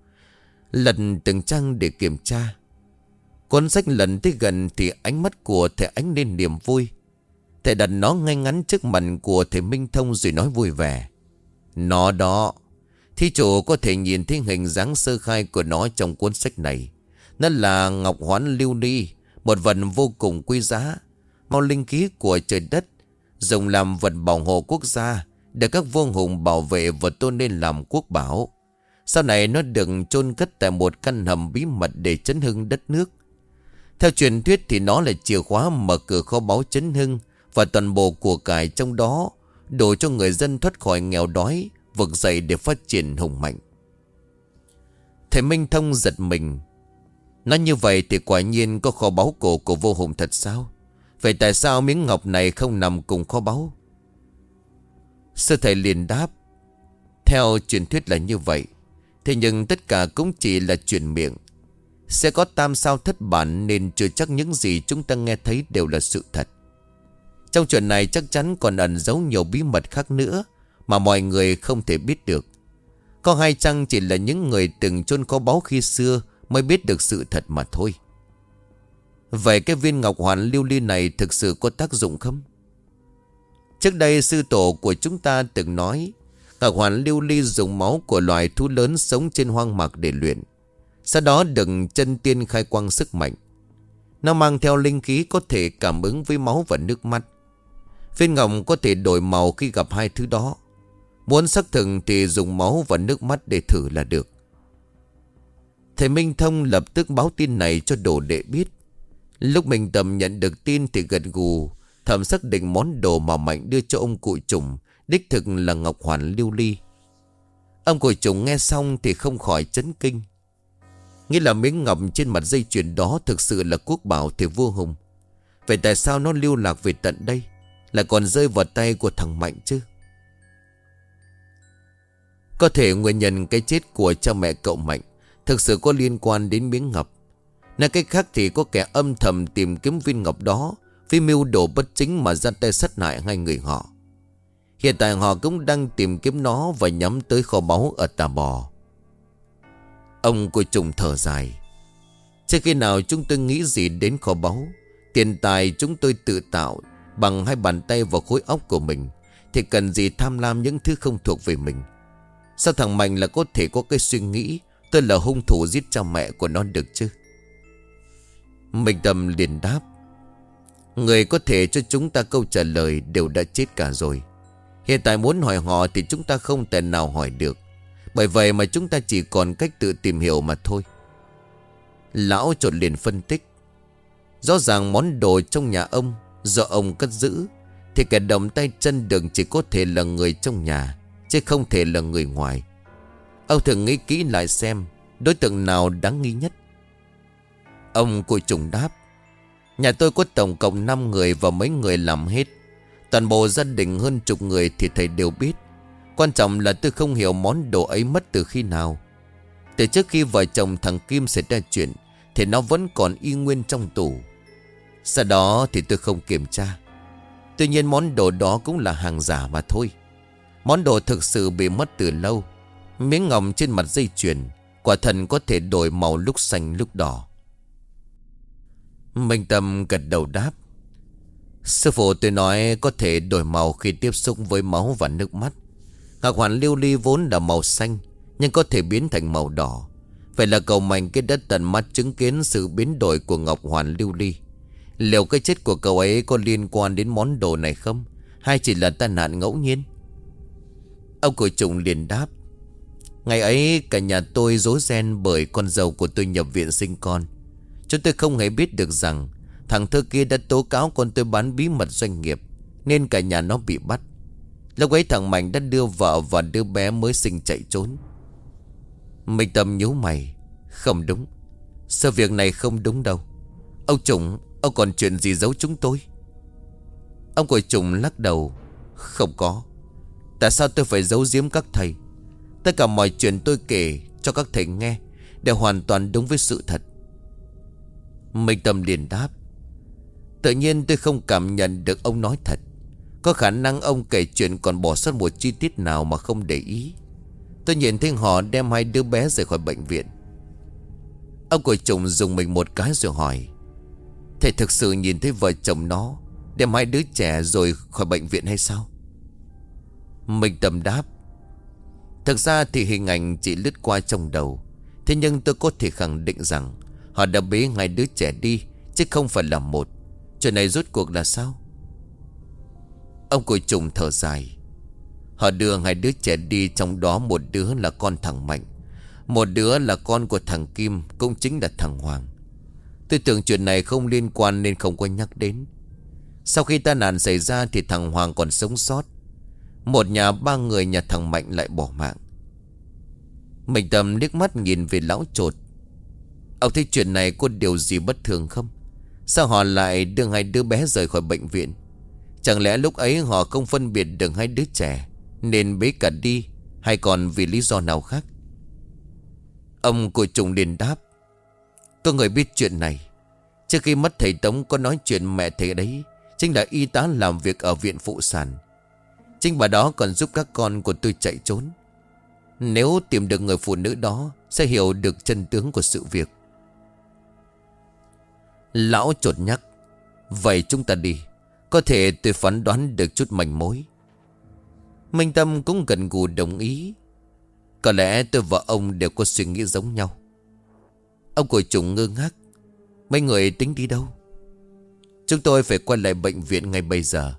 Lần từng trang để kiểm tra Cuốn sách lần tới gần Thì ánh mắt của thầy ánh lên niềm vui Thầy đặt nó ngay ngắn trước mặt của thầy Minh Thông rồi nói vui vẻ. Nó đó, Thí chủ có thể nhìn thấy hình dáng sơ khai của nó trong cuốn sách này. Nó là ngọc hoán lưu ly, Một vật vô cùng quý giá Mau linh khí của trời đất, Dùng làm vật bảo hộ quốc gia, để các vua hùng bảo vệ và tôn nên làm quốc bảo. Sau này nó được chôn cất tại một căn hầm bí mật để chấn hưng đất nước. Theo truyền thuyết thì nó là chìa khóa mở cửa kho báu chấn hưng và toàn bộ của cải trong đó, Đổ cho người dân thoát khỏi nghèo đói, Vực dậy để phát triển hùng mạnh. Thầy Minh Thông giật mình. Nói như vậy thì quả nhiên có kho báu cổ của vô hùng thật sao? Vậy tại sao miếng ngọc này không nằm cùng kho báu? Sư thầy liền đáp. Theo truyền thuyết là như vậy, Thế nhưng tất cả cũng chỉ là truyền miệng. Sẽ có tam sao thất bản Nên chưa chắc những gì chúng ta nghe thấy đều là sự thật. Trong chuyện này chắc chắn còn ẩn giấu nhiều bí mật khác nữa Mà mọi người không thể biết được. Có hai chăng chỉ là những người từng chôn có báu khi xưa Mới biết được sự thật mà thôi. Vậy cái viên ngọc hoàn lưu ly này thực sự có tác dụng không? Trước đây sư tổ của chúng ta từng nói, Ngọc hoàn lưu ly dùng máu của loài thú lớn sống trên hoang mạc để luyện. Sau đó đừng chân tiên khai quang sức mạnh. Nó mang theo linh khí có thể cảm ứng với máu và nước mắt. Viên ngọc có thể đổi màu khi gặp hai thứ đó. Muốn xác thực thì dùng máu và nước mắt để thử là được. Thầy Minh Thông lập tức báo tin này cho đồ đệ biết. Lúc mình tầm nhận được tin thì gật gù Thẩm xác định món đồ mà Mạnh đưa cho ông cụ trùng, Đích thực là Ngọc Hoàn lưu ly. Ông cụ trùng nghe xong thì không khỏi chấn kinh. Nghĩa là miếng ngọc trên mặt dây chuyền đó Thực sự là quốc bảo thì vua hùng. Vậy tại sao nó lưu lạc về tận đây? Lại còn rơi vào tay của thằng Mạnh chứ. Có thể nguyên nhân cái chết của cha mẹ cậu Mạnh Thực sự có liên quan đến miếng ngọc. Nói cách khác thì có kẻ âm thầm tìm kiếm viên ngọc đó Vì mưu đồ bất chính mà ra tay sát hại hai người họ. Hiện tại họ cũng đang tìm kiếm nó Và nhắm tới kho báu ở Tà Bò. Ông của trùng thở dài. Trước khi nào chúng tôi nghĩ gì đến kho báu, Tiền tài chúng tôi tự tạo Bằng hai bàn tay vào khối óc của mình, Thì cần gì tham lam những thứ không thuộc về mình? Sao thằng Mạnh là có thể có cái suy nghĩ, Tôi là hung thủ giết cha mẹ của nó được chứ? Mình Tâm liền đáp, Người có thể cho chúng ta câu trả lời đều đã chết cả rồi. Hiện tại muốn hỏi họ thì chúng ta không thể nào hỏi được. Bởi vậy mà chúng ta chỉ còn cách tự tìm hiểu mà thôi. Lão trột liền phân tích, Rõ ràng món đồ trong nhà ông Do ông cất giữ, Thì kẻ đồng tay chân đường chỉ có thể là người trong nhà, Chứ không thể là người ngoài. Ông thường nghĩ kỹ lại xem, Đối tượng nào đáng nghi nhất? Ông cùi trùng đáp, Nhà tôi có tổng cộng 5 người và mấy người làm hết. Toàn bộ gia đình hơn chục người thì thầy đều biết. Quan trọng là tôi không hiểu món đồ ấy mất từ khi nào. Từ trước khi vợ chồng thằng Kim xảy ra chuyện, Thì nó vẫn còn y nguyên trong tủ sau đó thì tôi không kiểm tra. Tuy nhiên món đồ đó cũng là hàng giả mà thôi. Món đồ thực sự bị mất từ lâu. Miếng ngọc trên mặt dây chuyền, Quả thần có thể đổi màu lúc xanh lúc đỏ. Minh Tâm gật đầu đáp. Sư phụ tôi nói có thể đổi màu khi tiếp xúc với máu và nước mắt. Ngọc hoàn lưu ly vốn là màu xanh, Nhưng có thể biến thành màu đỏ. Vậy là cầu mạnh cái đất tận mắt chứng kiến sự biến đổi của Ngọc Hoàn lưu ly. Liệu cái chết của cậu ấy có liên quan đến món đồ này không? Hay chỉ là tai nạn ngẫu nhiên? Ông cội trùng liền đáp, Ngày ấy cả nhà tôi rối ren bởi con dâu của tôi nhập viện sinh con. Chúng tôi không hề biết được rằng Thằng thơ kia đã tố cáo con tôi bán bí mật doanh nghiệp, Nên cả nhà nó bị bắt. Lúc ấy thằng Mạnh đã đưa vợ và đứa bé mới sinh chạy trốn. Mình Tâm nhíu mày, Không đúng. Sự việc này không đúng đâu? Ông Trùng Ông còn chuyện gì giấu chúng tôi? Ông của Trùng lắc đầu. Không có. Tại sao tôi phải giấu giếm các thầy? Tất cả mọi chuyện tôi kể cho các thầy nghe Đều hoàn toàn đúng với sự thật. Minh Tâm liền đáp. Tự nhiên tôi không cảm nhận được ông nói thật. Có khả năng ông kể chuyện còn bỏ sót một chi tiết nào mà không để ý. Tôi nhìn thấy họ đem hai đứa bé rời khỏi bệnh viện. Ông của trùng dùng mình một cái rồi hỏi. Thầy thực sự nhìn thấy vợ chồng nó Đem hai đứa trẻ rồi khỏi bệnh viện hay sao? Minh Tâm đáp, Thực ra thì hình ảnh chỉ lướt qua trong đầu, Thế nhưng tôi có thể khẳng định rằng Họ đã bế hai đứa trẻ đi, Chứ không phải là một. Chuyện này rốt cuộc là sao? Ông cội trùng thở dài, Họ đưa hai đứa trẻ đi Trong đó một đứa là con thằng Mạnh, Một đứa là con của thằng Kim Cũng chính là thằng Hoàng. Tôi tưởng chuyện này không liên quan Nên không có nhắc đến. Sau khi tai nạn xảy ra Thì thằng Hoàng còn sống sót. Một nhà ba người nhà thằng Mạnh lại bỏ mạng. Mình tầm liếc mắt nhìn về lão trột. Ông thấy chuyện này có điều gì bất thường không? Sao họ lại đưa hai đứa bé rời khỏi bệnh viện? Chẳng lẽ lúc ấy họ không phân biệt được hai đứa trẻ Nên bế cả đi Hay còn vì lý do nào khác? Ông của trùng liền đáp. Có người biết chuyện này. Trước khi mất thầy Tống có nói chuyện mẹ thầy đấy. Chính là y tá làm việc ở viện phụ sản. Chính bà đó còn giúp các con của tôi chạy trốn. Nếu tìm được người phụ nữ đó, Sẽ hiểu được chân tướng của sự việc. Lão trột nhắc, Vậy chúng ta đi. Có thể tôi phán đoán được chút manh mối. Minh Tâm cũng gần gù đồng ý. Có lẽ tôi và ông đều có suy nghĩ giống nhau. Ông của trùng ngơ ngác. Mấy người tính đi đâu? Chúng tôi phải quay lại bệnh viện ngay bây giờ.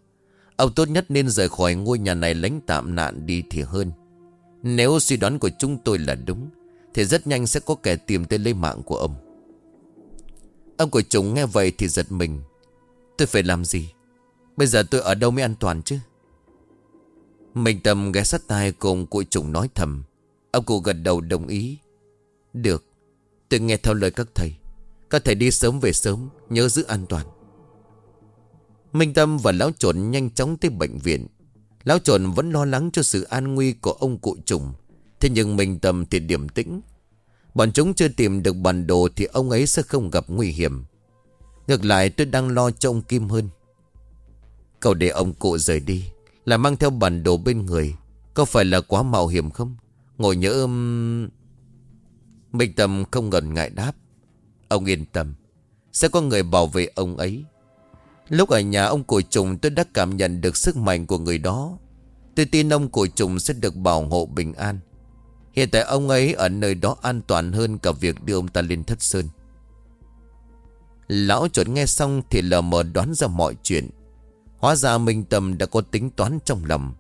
Ông tốt nhất nên rời khỏi ngôi nhà này lánh tạm nạn đi thì hơn. Nếu suy đoán của chúng tôi là đúng, Thì rất nhanh sẽ có kẻ tìm tới lấy mạng của ông. Ông của chúng nghe vậy thì giật mình. Tôi phải làm gì? Bây giờ tôi ở đâu mới an toàn chứ? Mình Tâm ghé sát tai cùng cụ trùng nói thầm. Ông cụ gật đầu đồng ý. Được. Tôi nghe theo lời các thầy. Các thầy đi sớm về sớm, Nhớ giữ an toàn. Minh Tâm và Lão Trộn nhanh chóng tới bệnh viện. Lão Trộn vẫn lo lắng cho sự an nguy của ông cụ trùng Thế nhưng Minh Tâm thì điểm tĩnh. Bọn chúng chưa tìm được bản đồ Thì ông ấy sẽ không gặp nguy hiểm. Ngược lại, tôi đang lo cho ông Kim hơn. Cậu để ông cụ rời đi, Là mang theo bản đồ bên người. Có phải là quá mạo hiểm không? Ngồi nhớ. Um, Minh Tâm không ngần ngại đáp. Ông yên tâm. Sẽ có người bảo vệ ông ấy. Lúc ở nhà ông cổ trùng, tôi đã cảm nhận được sức mạnh của người đó. Tôi tin ông cổ trùng sẽ được bảo hộ bình an. Hiện tại ông ấy ở nơi đó an toàn hơn cả việc đưa ông ta lên thất sơn. Lão chuẩn nghe xong thì lờ mờ đoán ra mọi chuyện. Hóa ra Minh Tâm đã có tính toán trong lòng.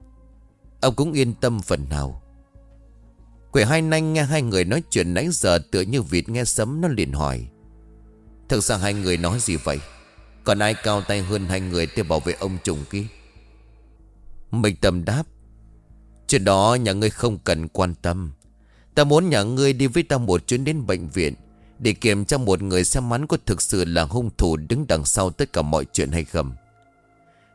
Ông cũng yên tâm phần nào. Quỷ hai nanh nghe hai người nói chuyện nãy giờ tựa như vịt nghe sấm, nó liền hỏi. Thực ra hai người nói gì vậy? Còn ai cao tay hơn hai người để bảo vệ ông trùng kia? Minh Tâm đáp. Chuyện đó nhà ngươi không cần quan tâm. Ta muốn nhà ngươi đi với ta một chuyến đến bệnh viện, Để kiểm tra một người xem mắn có thực sự là hung thủ đứng đằng sau tất cả mọi chuyện hay không.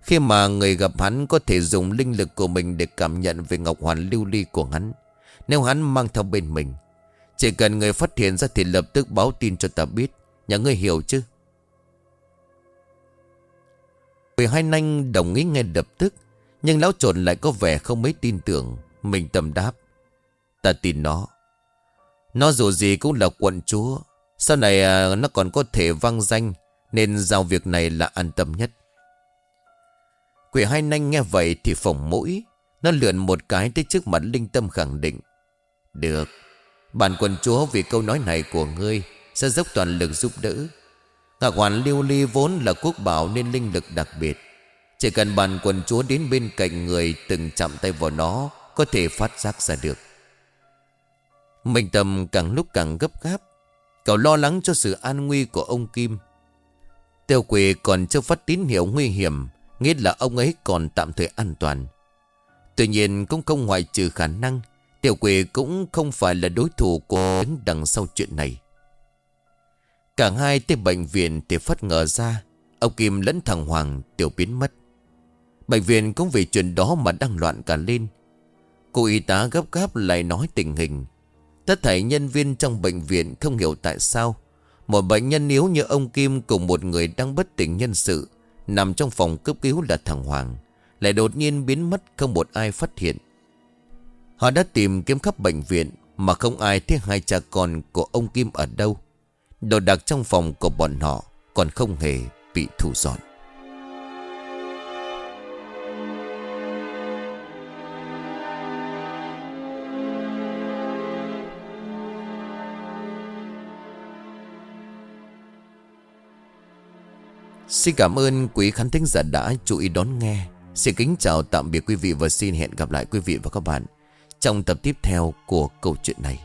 Khi mà người gặp hắn có thể dùng linh lực của mình để cảm nhận về ngọc hoàn lưu ly của hắn nếu hắn mang theo bên mình, Chỉ cần người phát hiện ra thì lập tức báo tin cho ta biết. Nhà ngươi hiểu chứ? Quỷ hai nanh đồng ý ngay lập tức, Nhưng lão trộn lại có vẻ không mấy tin tưởng. Mình tầm đáp, Ta tin nó. Nó dù gì cũng là quận chúa. Sau này à, nó còn có thể vang danh, Nên giao việc này là an tâm nhất. Quỷ hai nanh nghe vậy thì phỏng mũi. Nó lượn một cái tới trước mặt linh tâm khẳng định được. Bản quần chúa vì câu nói này của ngươi Sẽ dốc toàn lực giúp đỡ. Ngạc hoàn lưu ly vốn là quốc bảo nên linh lực đặc biệt. Chỉ cần bản quần chúa đến bên cạnh người từng chạm tay vào nó, Có thể phát giác ra được. Minh Tâm càng lúc càng gấp gáp, Cậu lo lắng cho sự an nguy của ông Kim. Tiêu quỷ còn chưa phát tín hiệu nguy hiểm Nghĩa là ông ấy còn tạm thời an toàn. Tuy nhiên cũng không ngoại trừ khả năng Tiểu quỷ cũng không phải là đối thủ của đứng đằng sau chuyện này. Cả hai tới bệnh viện thì phát ngờ ra, Ông Kim lẫn thằng Hoàng tiểu biến mất. Bệnh viện cũng vì chuyện đó mà đang loạn cả lên. Cô y tá gấp gáp lại nói tình hình. Tất thảy nhân viên trong bệnh viện không hiểu tại sao, Một bệnh nhân yếu như ông Kim cùng một người đang bất tỉnh nhân sự, Nằm trong phòng cấp cứu là thằng Hoàng, Lại đột nhiên biến mất không một ai phát hiện. Họ đã tìm kiếm khắp bệnh viện Mà không ai thấy hai cha con của ông Kim ở đâu. Đồ đạc trong phòng của bọn họ Còn không hề bị thu dọn. Xin cảm ơn quý khán thính giả đã chú ý đón nghe. Xin kính chào, tạm biệt quý vị và xin hẹn gặp lại quý vị và các bạn trong tập tiếp theo của câu chuyện này.